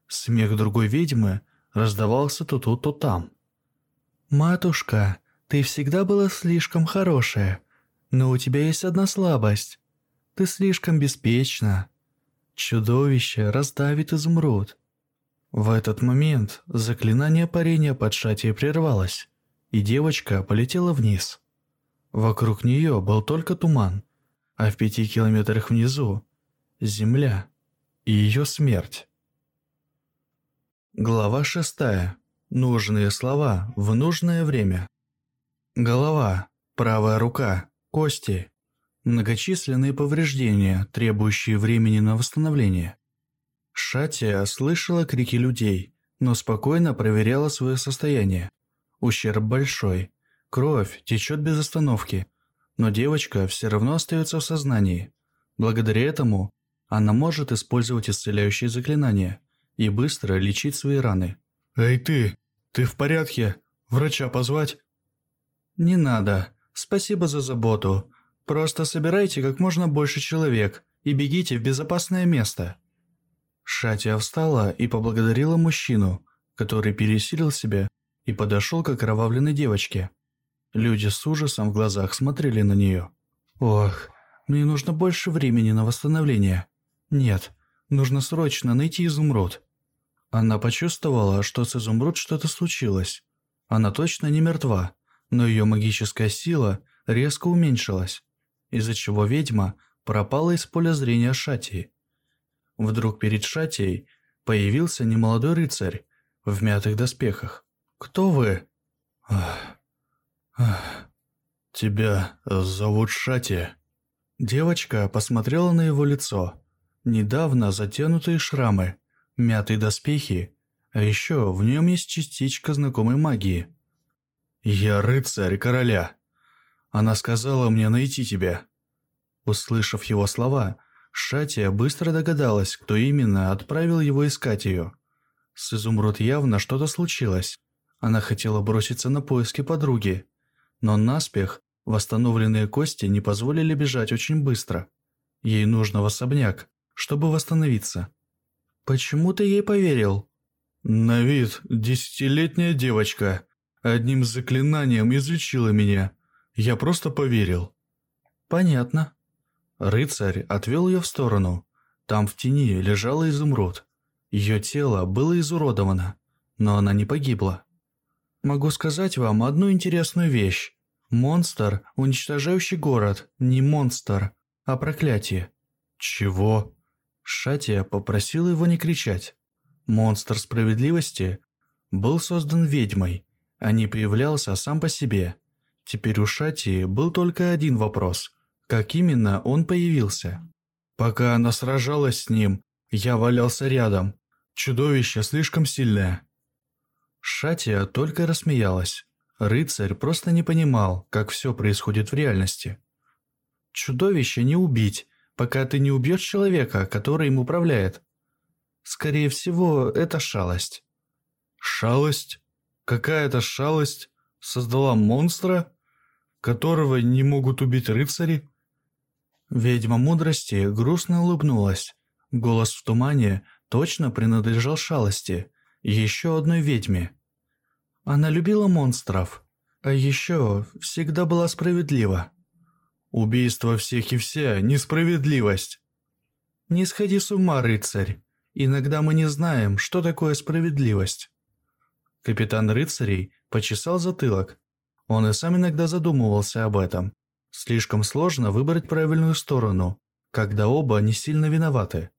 Смех другой ведьмы раздавался то тут, то там. «Матушка, ты всегда была слишком хорошая, но у тебя есть одна слабость. Ты слишком беспечна. Чудовище раздавит изумруд. В этот момент заклинание парения под шатией прервалось, и девочка полетела вниз. Вокруг нее был только туман, а в пяти километрах внизу – земля и ее смерть. Глава шестая. Нужные слова в нужное время. Голова, правая рука, кости. многочисленные повреждения, требующие времени на восстановление. Шатия слышала крики людей, но спокойно проверяла свое состояние. Ущерб большой. Кровь течет без остановки. Но девочка все равно остается в сознании. Благодаря этому она может использовать исцеляющие заклинания и быстро лечить свои раны. «Эй ты! Ты в порядке? Врача позвать?» «Не надо. Спасибо за заботу. Просто собирайте как можно больше человек и бегите в безопасное место». Шатия встала и поблагодарила мужчину, который пересилил себя и подошел к окровавленной девочке. Люди с ужасом в глазах смотрели на нее. «Ох, мне нужно больше времени на восстановление. Нет, нужно срочно найти изумруд». Она почувствовала, что с изумруд что-то случилось. Она точно не мертва, но ее магическая сила резко уменьшилась, из-за чего ведьма пропала из поля зрения Шатии. Вдруг перед Шатией появился немолодой рыцарь в мятых доспехах. «Кто вы?» ах, ах, «Тебя зовут Шатия». Девочка посмотрела на его лицо. Недавно затянутые шрамы, мятые доспехи, а еще в нем есть частичка знакомой магии. «Я рыцарь короля. Она сказала мне найти тебя». Услышав его слова, Шатия быстро догадалась, кто именно отправил его искать ее. С Изумруд явно что-то случилось. Она хотела броситься на поиски подруги, но наспех восстановленные кости не позволили бежать очень быстро. Ей нужно в особняк, чтобы восстановиться. «Почему ты ей поверил?» «На вид десятилетняя девочка. Одним заклинанием излечила меня. Я просто поверил». «Понятно». Рыцарь отвел ее в сторону. Там в тени лежала изумруд. Ее тело было изуродовано, но она не погибла. Могу сказать вам одну интересную вещь. Монстр, уничтожающий город, не монстр, а проклятие. Чего? Шатия попросила его не кричать. Монстр справедливости был создан ведьмой, а не появлялся сам по себе. Теперь у Шатии был только один вопрос. Как именно он появился? Пока она сражалась с ним, я валялся рядом. Чудовище слишком сильное. Шатия только рассмеялась. Рыцарь просто не понимал, как все происходит в реальности. Чудовище не убить, пока ты не убьешь человека, который им управляет. Скорее всего, это шалость. Шалость? Какая-то шалость создала монстра, которого не могут убить рыцари? Ведьма мудрости грустно улыбнулась. Голос в тумане точно принадлежал шалости, еще одной ведьме. Она любила монстров, а еще всегда была справедлива. Убийство всех и вся – несправедливость. Не сходи с ума, рыцарь. Иногда мы не знаем, что такое справедливость. Капитан рыцарей почесал затылок. Он и сам иногда задумывался об этом. Слишком сложно выбрать правильную сторону, когда оба не сильно виноваты.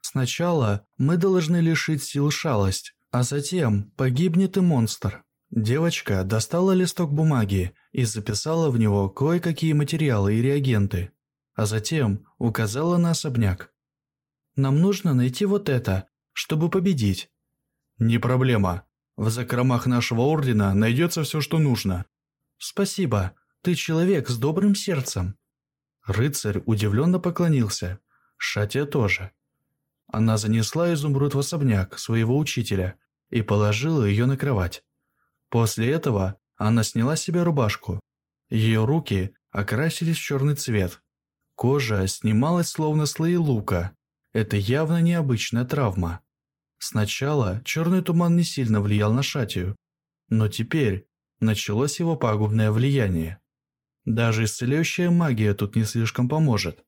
Сначала мы должны лишить сил шалость, а затем погибнет и монстр. Девочка достала листок бумаги и записала в него кое-какие материалы и реагенты, а затем указала на особняк. «Нам нужно найти вот это, чтобы победить». «Не проблема. В закромах нашего ордена найдется все, что нужно». «Спасибо. Ты человек с добрым сердцем». Рыцарь удивленно поклонился. Шатя тоже. Она занесла изумруд в особняк своего учителя – и положила ее на кровать. После этого она сняла с себя рубашку. Ее руки окрасились в черный цвет. Кожа снималась словно слои лука. Это явно необычная травма. Сначала черный туман не сильно влиял на Шатию, но теперь началось его пагубное влияние. Даже исцеляющая магия тут не слишком поможет.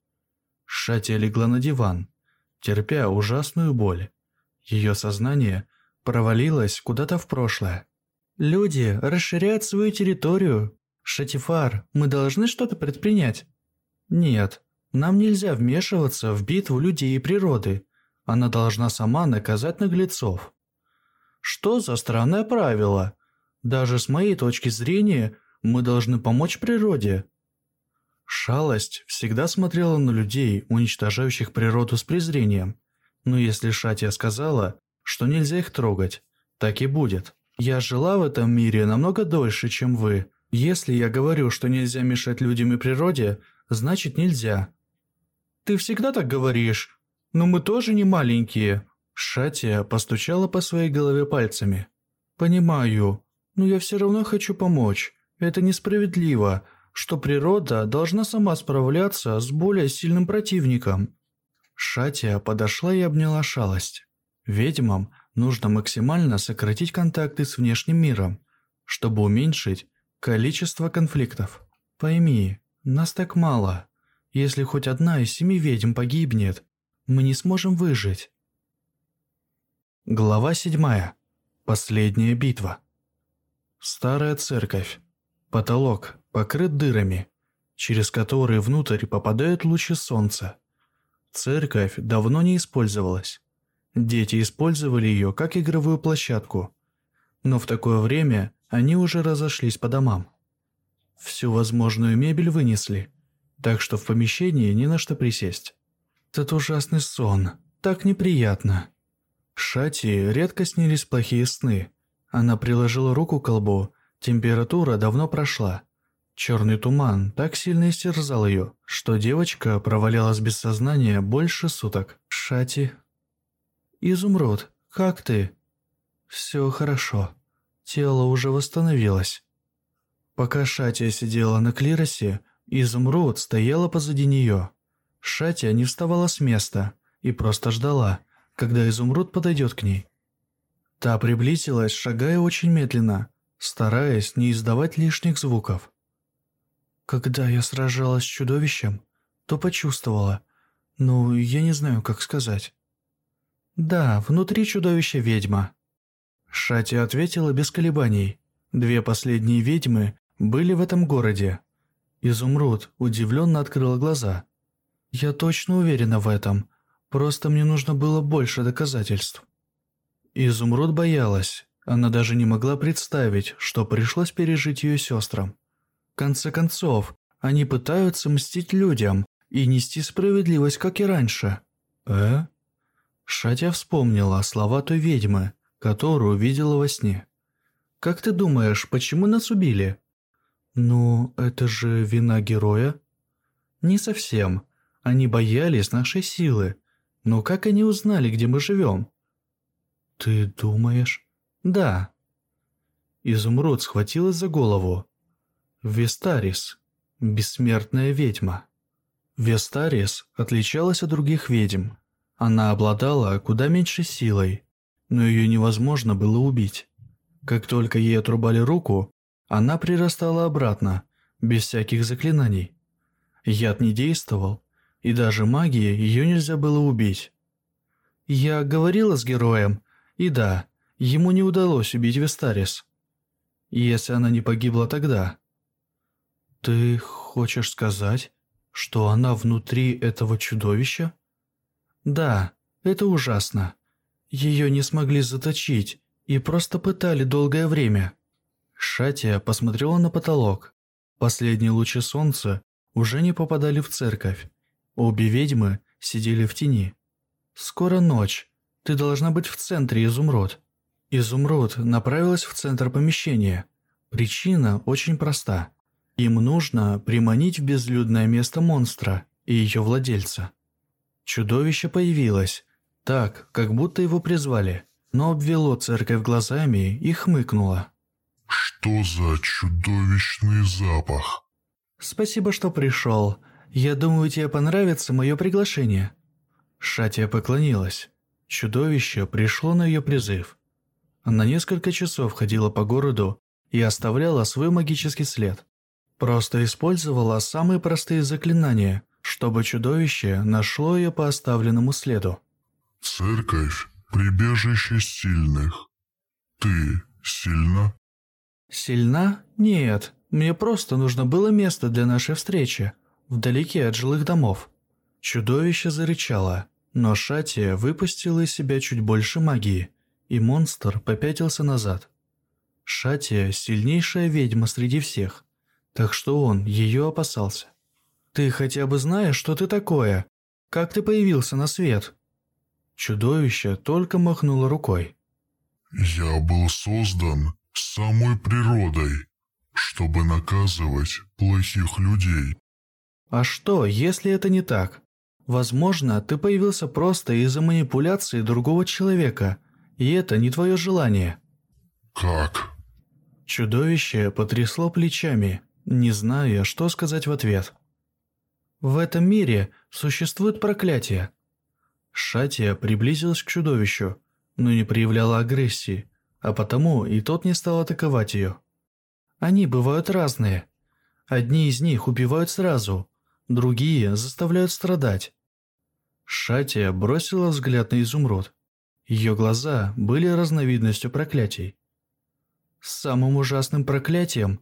Шатия легла на диван, терпя ужасную боль. Ее сознание провалилась куда-то в прошлое. Люди расширяют свою территорию. Шатифар, мы должны что-то предпринять? Нет, нам нельзя вмешиваться в битву людей и природы. Она должна сама наказать наглецов. Что за странное правило? Даже с моей точки зрения, мы должны помочь природе. Шалость всегда смотрела на людей, уничтожающих природу с презрением. Но если Шатия сказала, что нельзя их трогать, так и будет. Я жила в этом мире намного дольше, чем вы. Если я говорю, что нельзя мешать людям и природе, значит нельзя. Ты всегда так говоришь. Но мы тоже не маленькие. Шатия постучала по своей голове пальцами. Понимаю, но я все равно хочу помочь. Это несправедливо что природа должна сама справляться с более сильным противником. Шатия подошла и обняла шалость. Ведьмам нужно максимально сократить контакты с внешним миром, чтобы уменьшить количество конфликтов. Пойми, нас так мало. Если хоть одна из семи ведьм погибнет, мы не сможем выжить. Глава седьмая. Последняя битва. Старая церковь. Потолок покрыт дырами, через которые внутрь попадают лучи солнца. Церковь давно не использовалась. Дети использовали ее как игровую площадку. Но в такое время они уже разошлись по домам. Всю возможную мебель вынесли, так что в помещении не на что присесть. Этот ужасный сон, так неприятно. Шати редко снились плохие сны. Она приложила руку к колбу Температура давно прошла. Черный туман так сильно истерзал ее, что девочка провалялась без сознания больше суток. Шати. «Изумруд, как ты?» «Все хорошо. Тело уже восстановилось». Пока Шатия сидела на клиросе, Изумруд стояла позади нее. Шатия не вставала с места и просто ждала, когда Изумруд подойдет к ней. Та приблизилась, шагая очень медленно, стараясь не издавать лишних звуков. Когда я сражалась с чудовищем, то почувствовала, ну, я не знаю, как сказать. Да, внутри чудовища ведьма. Шати ответила без колебаний. Две последние ведьмы были в этом городе. Изумруд удивленно открыла глаза. Я точно уверена в этом, просто мне нужно было больше доказательств. Изумруд боялась, она даже не могла представить, что пришлось пережить ее сестрам. В конце концов, они пытаются мстить людям и нести справедливость, как и раньше. Э? Шатя вспомнила слова той ведьмы, которую видела во сне. «Как ты думаешь, почему нас убили?» «Ну, это же вина героя?» «Не совсем. Они боялись нашей силы. Но как они узнали, где мы живем?» «Ты думаешь?» «Да». Изумруд схватилась за голову. Вестарис. Бессмертная ведьма. Вестарис отличалась от других ведьм. Она обладала куда меньшей силой, но ее невозможно было убить. Как только ей отрубали руку, она прирастала обратно, без всяких заклинаний. Яд не действовал, и даже магией ее нельзя было убить. Я говорила с героем, и да, Ему не удалось убить Вестарис. Если она не погибла тогда. Ты хочешь сказать, что она внутри этого чудовища? Да, это ужасно. Ее не смогли заточить и просто пытали долгое время. Шатия посмотрела на потолок. Последние лучи солнца уже не попадали в церковь. Обе ведьмы сидели в тени. «Скоро ночь. Ты должна быть в центре, изумруд». Изумруд направилась в центр помещения. Причина очень проста. Им нужно приманить в безлюдное место монстра и ее владельца. Чудовище появилось, так, как будто его призвали, но обвело церковь глазами и хмыкнуло. «Что за чудовищный запах?» «Спасибо, что пришел. Я думаю, тебе понравится мое приглашение». Шатия поклонилась. Чудовище пришло на ее призыв. Она несколько часов ходила по городу и оставляла свой магический след. Просто использовала самые простые заклинания, чтобы чудовище нашло ее по оставленному следу. «Церковь – прибежище сильных. Ты сильна?» «Сильна? Нет. Мне просто нужно было место для нашей встречи, вдалеке от жилых домов». Чудовище зарычало, но Шатия выпустила из себя чуть больше магии – и монстр попятился назад. Шатия – сильнейшая ведьма среди всех, так что он ее опасался. Ты хотя бы знаешь, что ты такое? Как ты появился на свет?» Чудовище только махнуло рукой. «Я был создан самой природой, чтобы наказывать плохих людей». «А что, если это не так? Возможно, ты появился просто из-за манипуляции другого человека, и это не твое желание». «Как?» Чудовище потрясло плечами, не зная, что сказать в ответ. «В этом мире существует проклятие». Шатия приблизилась к чудовищу, но не проявляла агрессии, а потому и тот не стал атаковать ее. Они бывают разные. Одни из них убивают сразу, другие заставляют страдать. Шатия бросила взгляд на изумруд. Ее глаза были разновидностью проклятий. Самым ужасным проклятием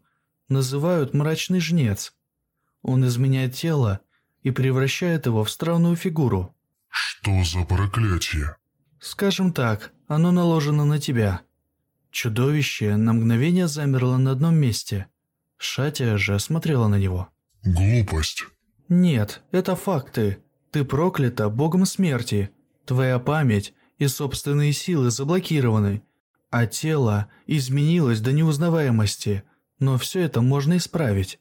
называют мрачный жнец. Он изменяет тело и превращает его в странную фигуру. «Что за проклятие?» Скажем так, оно наложено на тебя. Чудовище на мгновение замерло на одном месте. Шатия же смотрела на него. «Глупость». Нет, это факты. Ты проклята богом смерти. Твоя память и собственные силы заблокированы, а тело изменилось до неузнаваемости, но все это можно исправить.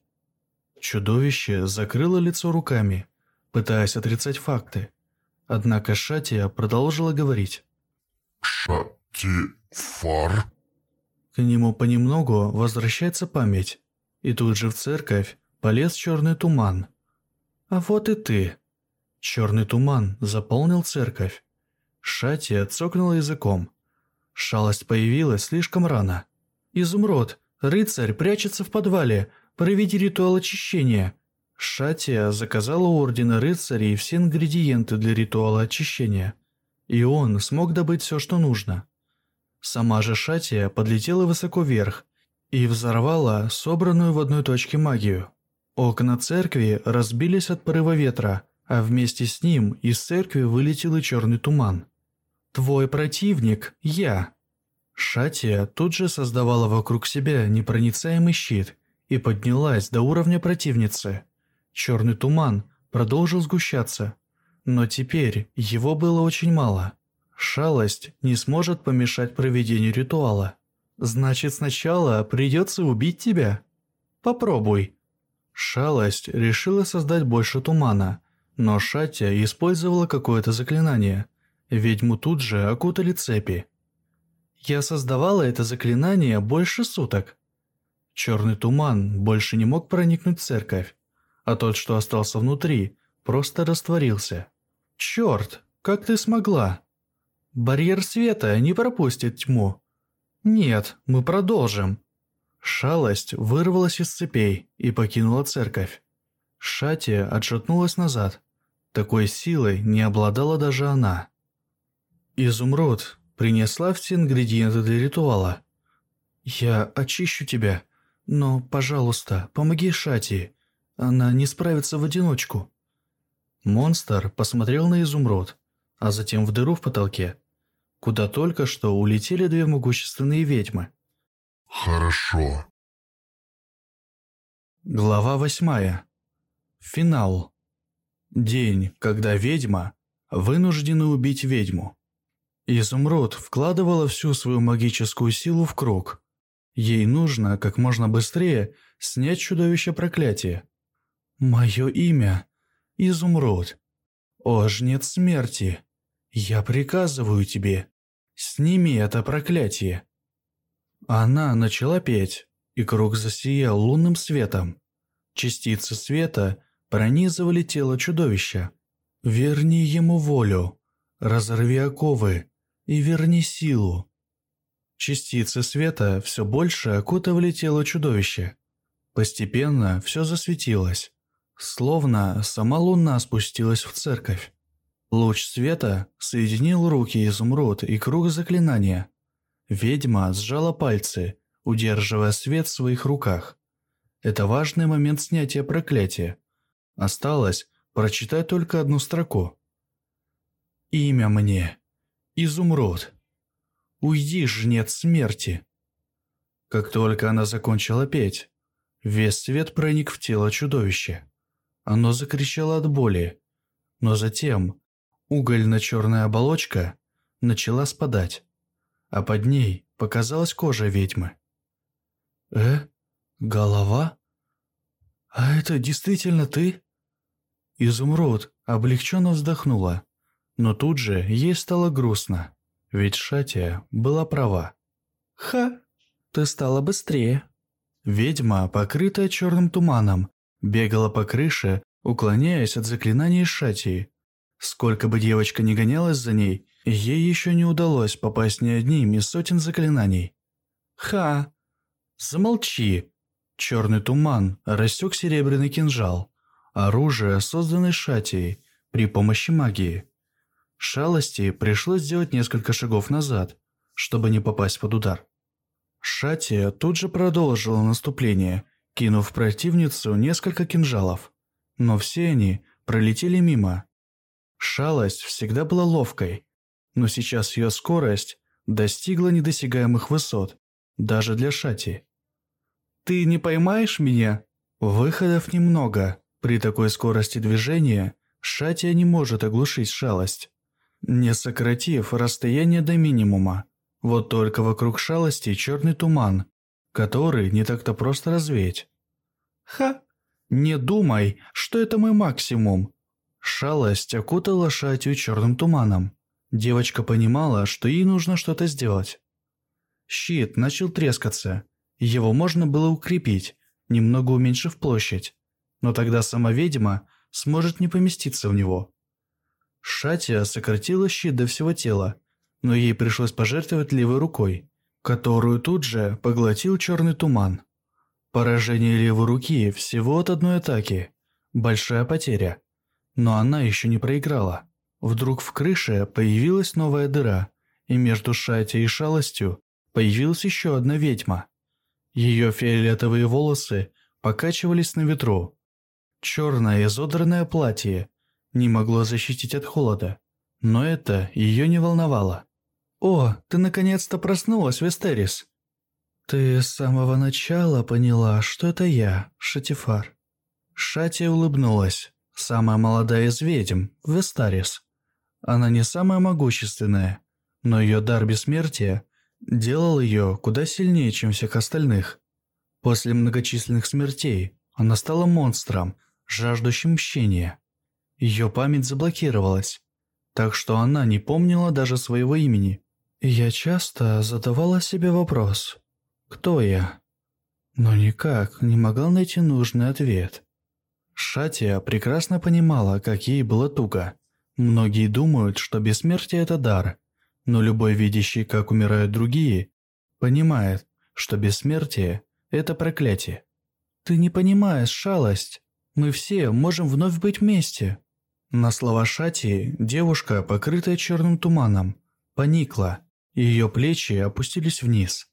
Чудовище закрыло лицо руками, пытаясь отрицать факты. Однако Шатия продолжила говорить. «Шати-фар?» К нему понемногу возвращается память, и тут же в церковь полез черный туман. А вот и ты. Черный туман заполнил церковь. Шатия цокнула языком. Шалость появилась слишком рано. «Изумруд, рыцарь прячется в подвале, проведи ритуал очищения», Шатия заказала у Ордена Рыцарей все ингредиенты для ритуала очищения, и он смог добыть все, что нужно. Сама же Шатия подлетела высоко вверх и взорвала собранную в одной точке магию. Окна церкви разбились от порыва ветра, а вместе с ним из церкви вылетел и черный туман. «Твой противник – я!» Шатия тут же создавала вокруг себя непроницаемый щит и поднялась до уровня противницы – Черный туман продолжил сгущаться, но теперь его было очень мало. Шалость не сможет помешать проведению ритуала. Значит, сначала придется убить тебя? Попробуй. Шалость решила создать больше тумана, но Шатя использовала какое-то заклинание. Ведьму тут же окутали цепи. Я создавала это заклинание больше суток. Черный туман больше не мог проникнуть в церковь а тот, что остался внутри, просто растворился. «Черт, как ты смогла?» «Барьер света не пропустит тьму». «Нет, мы продолжим». Шалость вырвалась из цепей и покинула церковь. Шатия отшатнулась назад. Такой силой не обладала даже она. Изумруд принесла все ингредиенты для ритуала. «Я очищу тебя, но, пожалуйста, помоги Шати. Она не справится в одиночку. Монстр посмотрел на изумруд, а затем в дыру в потолке, куда только что улетели две могущественные ведьмы. Хорошо. Глава восьмая. Финал. День, когда ведьма вынуждена убить ведьму. Изумруд вкладывала всю свою магическую силу в круг. Ей нужно как можно быстрее снять чудовище проклятия. «Мое имя – Изумруд. О, жнец смерти, я приказываю тебе, сними это проклятие». Она начала петь, и круг засиял лунным светом. Частицы света пронизывали тело чудовища. «Верни ему волю, разорви оковы и верни силу». Частицы света все больше окутывали тело чудовища. Постепенно все засветилось. Словно сама луна спустилась в церковь. Луч света соединил руки изумруд и круг заклинания. Ведьма сжала пальцы, удерживая свет в своих руках. Это важный момент снятия проклятия. Осталось прочитать только одну строку. «Имя мне. Изумруд. Уйди, жнец смерти». Как только она закончила петь, весь свет проник в тело чудовища. оно закричало от боли. Но затем угольно-черная оболочка начала спадать, а под ней показалась кожа ведьмы. «Э? Голова? А это действительно ты?» Изумруд облегченно вздохнула, но тут же ей стало грустно, ведь Шатия была права. «Ха, ты стала быстрее». Ведьма, покрытая черным туманом, бегала по крыше, уклоняясь от заклинаний Шатии. Сколько бы девочка ни гонялась за ней, ей еще не удалось попасть ни одним из сотен заклинаний. «Ха! Замолчи!» Черный туман рассек серебряный кинжал. Оружие, созданное Шатией при помощи магии. Шалости пришлось сделать несколько шагов назад, чтобы не попасть под удар. Шатия тут же продолжила наступление, кинув противницу несколько кинжалов. Но все они пролетели мимо. Шалость всегда была ловкой, но сейчас ее скорость достигла недосягаемых высот, даже для Шати. «Ты не поймаешь меня?» Выходов немного. При такой скорости движения Шатия не может оглушить шалость, не сократив расстояние до минимума. Вот только вокруг шалости черный туман, который не так-то просто развеять. «Ха! Не думай, что это мой максимум!» Шалость окутала Шатию черным туманом. Девочка понимала, что ей нужно что-то сделать. Щит начал трескаться. Его можно было укрепить, немного уменьшив площадь. Но тогда сама ведьма сможет не поместиться в него. Шатия сократила щит до всего тела, но ей пришлось пожертвовать левой рукой, которую тут же поглотил черный туман. Поражение левой руки всего от одной атаки. Большая потеря. Но она еще не проиграла. Вдруг в крыше появилась новая дыра, и между Шати и Шалостью появилась еще одна ведьма. Ее фиолетовые волосы покачивались на ветру. Черное изодранное платье не могло защитить от холода, но это ее не волновало. «О, ты наконец-то проснулась, Вестерис!» «Ты с самого начала поняла, что это я, Шатифар». Шати улыбнулась. Самая молодая из ведьм, Вестарис. Она не самая могущественная, но ее дар бессмертия делал ее куда сильнее, чем всех остальных. После многочисленных смертей она стала монстром, жаждущим мщения. Ее память заблокировалась, так что она не помнила даже своего имени. Я часто задавала себе вопрос «Кто я?», но никак не могла найти нужный ответ. Шатия прекрасно понимала, как ей было туго. Многие думают, что бессмертие – это дар, но любой видящий, как умирают другие, понимает, что бессмертие – это проклятие. «Ты не понимаешь, шалость. Мы все можем вновь быть вместе». На слова Шатии девушка, покрытая черным туманом, поникла, и ее плечи опустились вниз.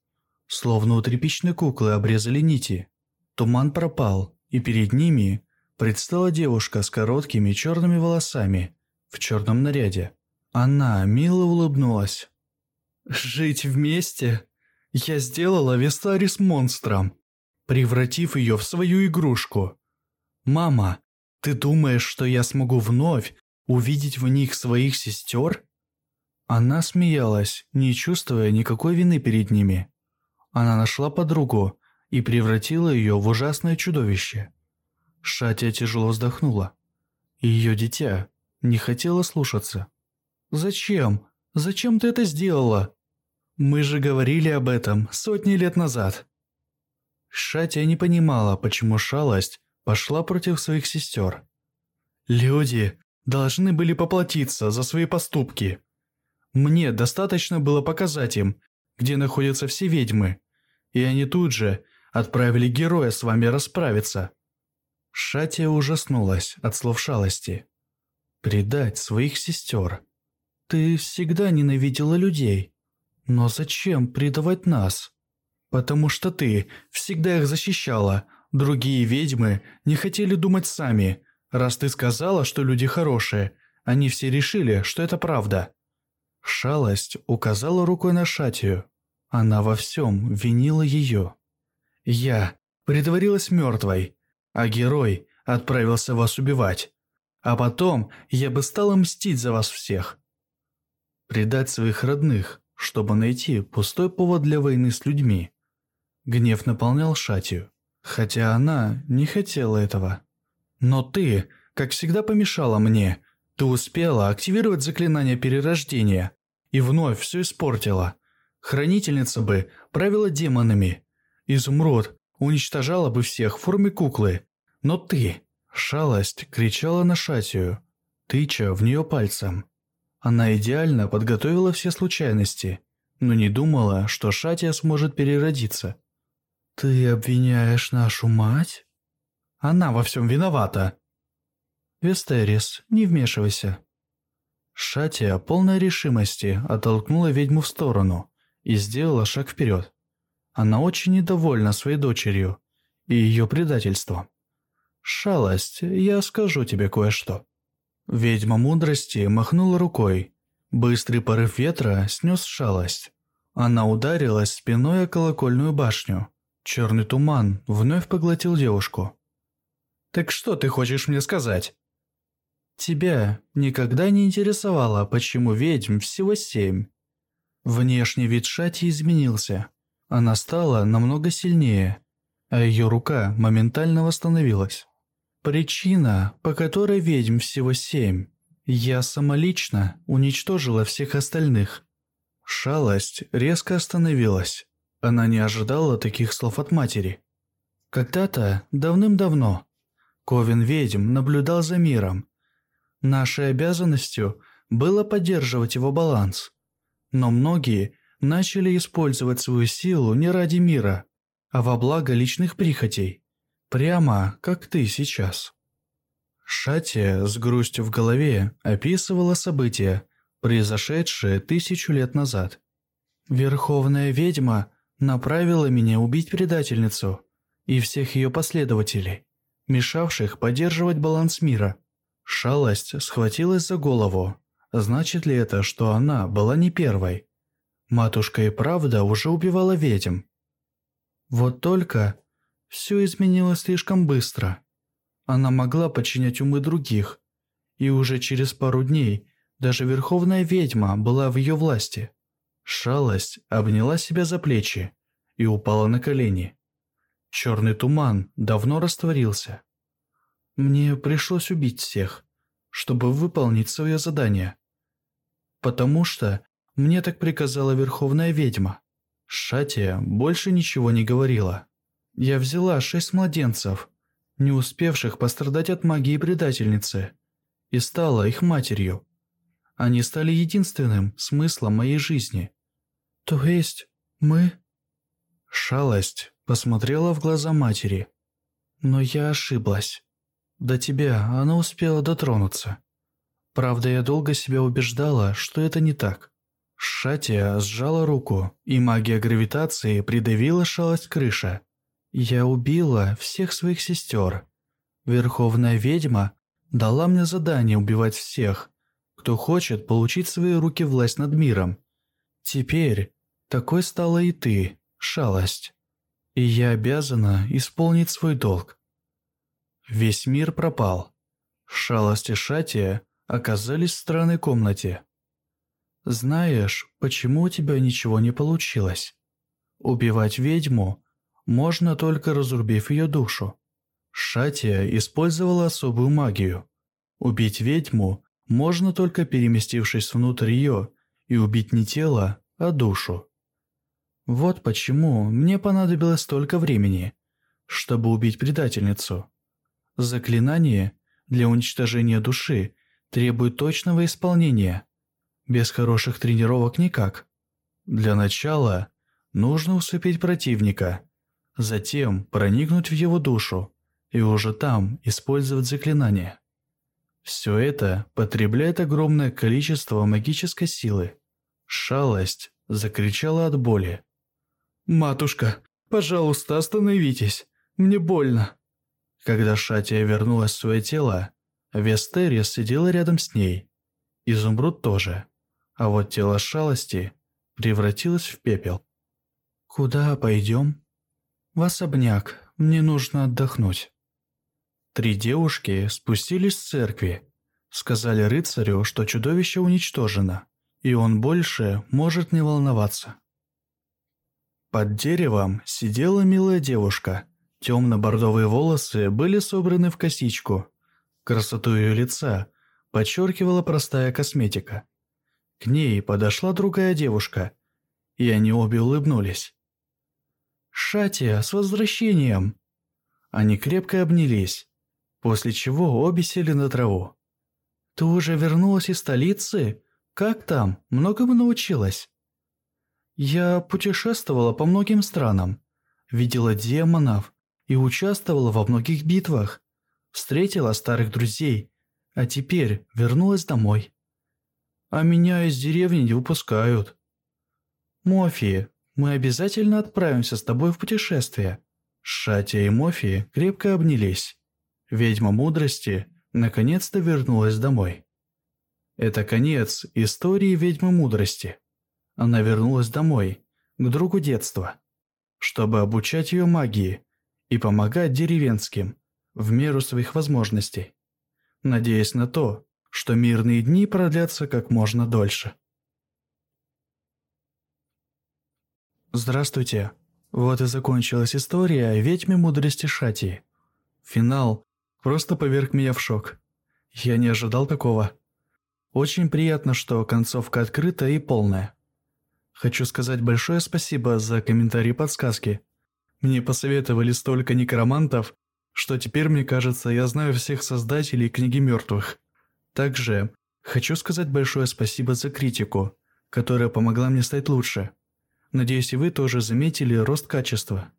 Словно у тряпичной куклы обрезали нити. Туман пропал, и перед ними предстала девушка с короткими черными волосами в черном наряде. Она мило улыбнулась. «Жить вместе? Я сделала Вестарис монстром, превратив ее в свою игрушку. Мама, ты думаешь, что я смогу вновь увидеть в них своих сестер?» Она смеялась, не чувствуя никакой вины перед ними. Она нашла подругу и превратила ее в ужасное чудовище. Шатя тяжело вздохнула. Ее дитя не хотела слушаться. «Зачем? Зачем ты это сделала? Мы же говорили об этом сотни лет назад». Шатя не понимала, почему шалость пошла против своих сестер. «Люди должны были поплатиться за свои поступки. Мне достаточно было показать им, где находятся все ведьмы, и они тут же отправили героя с вами расправиться». Шатия ужаснулась от слов шалости. «Предать своих сестер. Ты всегда ненавидела людей. Но зачем предавать нас? Потому что ты всегда их защищала. Другие ведьмы не хотели думать сами. Раз ты сказала, что люди хорошие, они все решили, что это правда». Шалость указала рукой на Шатию. Она во всем винила ее. «Я притворилась мертвой, а герой отправился вас убивать. А потом я бы стала мстить за вас всех. Предать своих родных, чтобы найти пустой повод для войны с людьми. Гнев наполнял Шатию, хотя она не хотела этого. Но ты, как всегда, помешала мне. Ты успела активировать заклинание перерождения и вновь все испортила. Хранительница бы правила демонами. Изумруд уничтожала бы всех в форме куклы. Но ты, шалость, кричала на Шатию, тыча в нее пальцем. Она идеально подготовила все случайности, но не думала, что Шатия сможет переродиться. «Ты обвиняешь нашу мать?» «Она во всем виновата!» «Вестерис, не вмешивайся!» Шатия, полной решимости, оттолкнула ведьму в сторону и сделала шаг вперед. Она очень недовольна своей дочерью и ее предательством. «Шалость, я скажу тебе кое-что». Ведьма мудрости махнула рукой. Быстрый порыв ветра снес шалость. Она ударилась спиной о колокольную башню. Черный туман вновь поглотил девушку. «Так что ты хочешь мне сказать?» «Тебя никогда не интересовало, почему ведьм всего семь?» Внешний вид Шати изменился. Она стала намного сильнее, а ее рука моментально восстановилась. Причина, по которой ведьм всего семь. Я самолично уничтожила всех остальных. Шалость резко остановилась. Она не ожидала таких слов от матери. Когда-то, давным-давно, Ковен ведьм наблюдал за миром. Нашей обязанностью было поддерживать его баланс. Но многие начали использовать свою силу не ради мира, а во благо личных прихотей. Прямо как ты сейчас. Шатия с грустью в голове описывала события, произошедшие тысячу лет назад. Верховная ведьма направила меня убить предательницу и всех ее последователей, мешавших поддерживать баланс мира. Шалость схватилась за голову. Значит ли это, что она была не первой? Матушка и правда уже убивала ведьм. Вот только все изменилось слишком быстро. Она могла подчинять умы других, и уже через пару дней даже Верховная Ведьма была в ее власти. Шалость обняла себя за плечи и упала на колени. Черный туман давно растворился. Мне пришлось убить всех, чтобы выполнить свое задание. Потому что мне так приказала Верховная Ведьма. Шатия больше ничего не говорила. Я взяла шесть младенцев, не успевших пострадать от магии предательницы, и стала их матерью. Они стали единственным смыслом моей жизни. То есть мы... Шалость посмотрела в глаза матери. Но я ошиблась. До тебя она успела дотронуться. Правда, я долго себя убеждала, что это не так. Шатия сжала руку, и магия гравитации придавила шалость крыша. Я убила всех своих сестер. Верховная ведьма дала мне задание убивать всех, кто хочет получить в свои руки власть над миром. Теперь такой стала и ты, шалость. И я обязана исполнить свой долг. Весь мир пропал. Шалость и Шатия оказались в странной комнате. Знаешь, почему у тебя ничего не получилось? Убивать ведьму можно только разрубив ее душу. Шатия использовала особую магию. Убить ведьму можно только переместившись внутрь ее и убить не тело, а душу. Вот почему мне понадобилось столько времени, чтобы убить предательницу. Заклинание для уничтожения души требует точного исполнения. Без хороших тренировок никак. Для начала нужно усыпить противника – затем проникнуть в его душу и уже там использовать заклинания. Все это потребляет огромное количество магической силы. Шалость закричала от боли. «Матушка, пожалуйста, остановитесь, мне больно». Когда Шатия вернулась в свое тело, Вестерия сидела рядом с ней. Изумруд тоже. А вот тело шалости превратилось в пепел. «Куда пойдем?» «В особняк. Мне нужно отдохнуть». Три девушки спустились с церкви. Сказали рыцарю, что чудовище уничтожено, и он больше может не волноваться. Под деревом сидела милая девушка. Темно-бордовые волосы были собраны в косичку. Красоту ее лица подчеркивала простая косметика. К ней подошла другая девушка, и они обе улыбнулись. «Шатия, с возвращением!» Они крепко обнялись, после чего обе сели на траву. «Ты уже вернулась из столицы? Как там? Многому научилась?» «Я путешествовала по многим странам, видела демонов и участвовала во многих битвах, встретила старых друзей, а теперь вернулась домой. А меня из деревни не выпускают. Мофи, мы обязательно отправимся с тобой в путешествие». Шатя и Мофи крепко обнялись. Ведьма мудрости наконец-то вернулась домой. Это конец истории ведьмы мудрости. Она вернулась домой, к другу детства, чтобы обучать ее магии и помогать деревенским в меру своих возможностей, надеясь на то, что мирные дни продлятся как можно дольше. Здравствуйте. Вот и закончилась история о ведьме мудрости Шати. Финал просто поверг меня в шок. Я не ожидал такого. Очень приятно, что концовка открыта и полная. Хочу сказать большое спасибо за комментарии и подсказки. Мне посоветовали столько некромантов, что теперь мне кажется, я знаю всех создателей книги мертвых. Также хочу сказать большое спасибо за критику, которая помогла мне стать лучше. Надеюсь, и вы тоже заметили рост качества.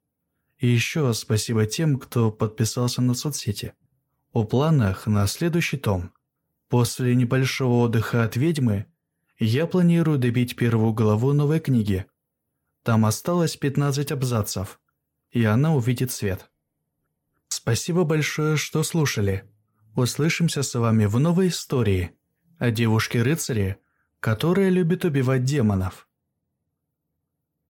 И еще спасибо тем, кто подписался на соцсети. О планах на следующий том. После небольшого отдыха от ведьмы я планирую добить первую главу новой книги. Там осталось 15 абзацев, и она увидит свет. Спасибо большое, что слушали. Услышимся с вами в новой истории о девушке-рыцаре, которая любит убивать демонов.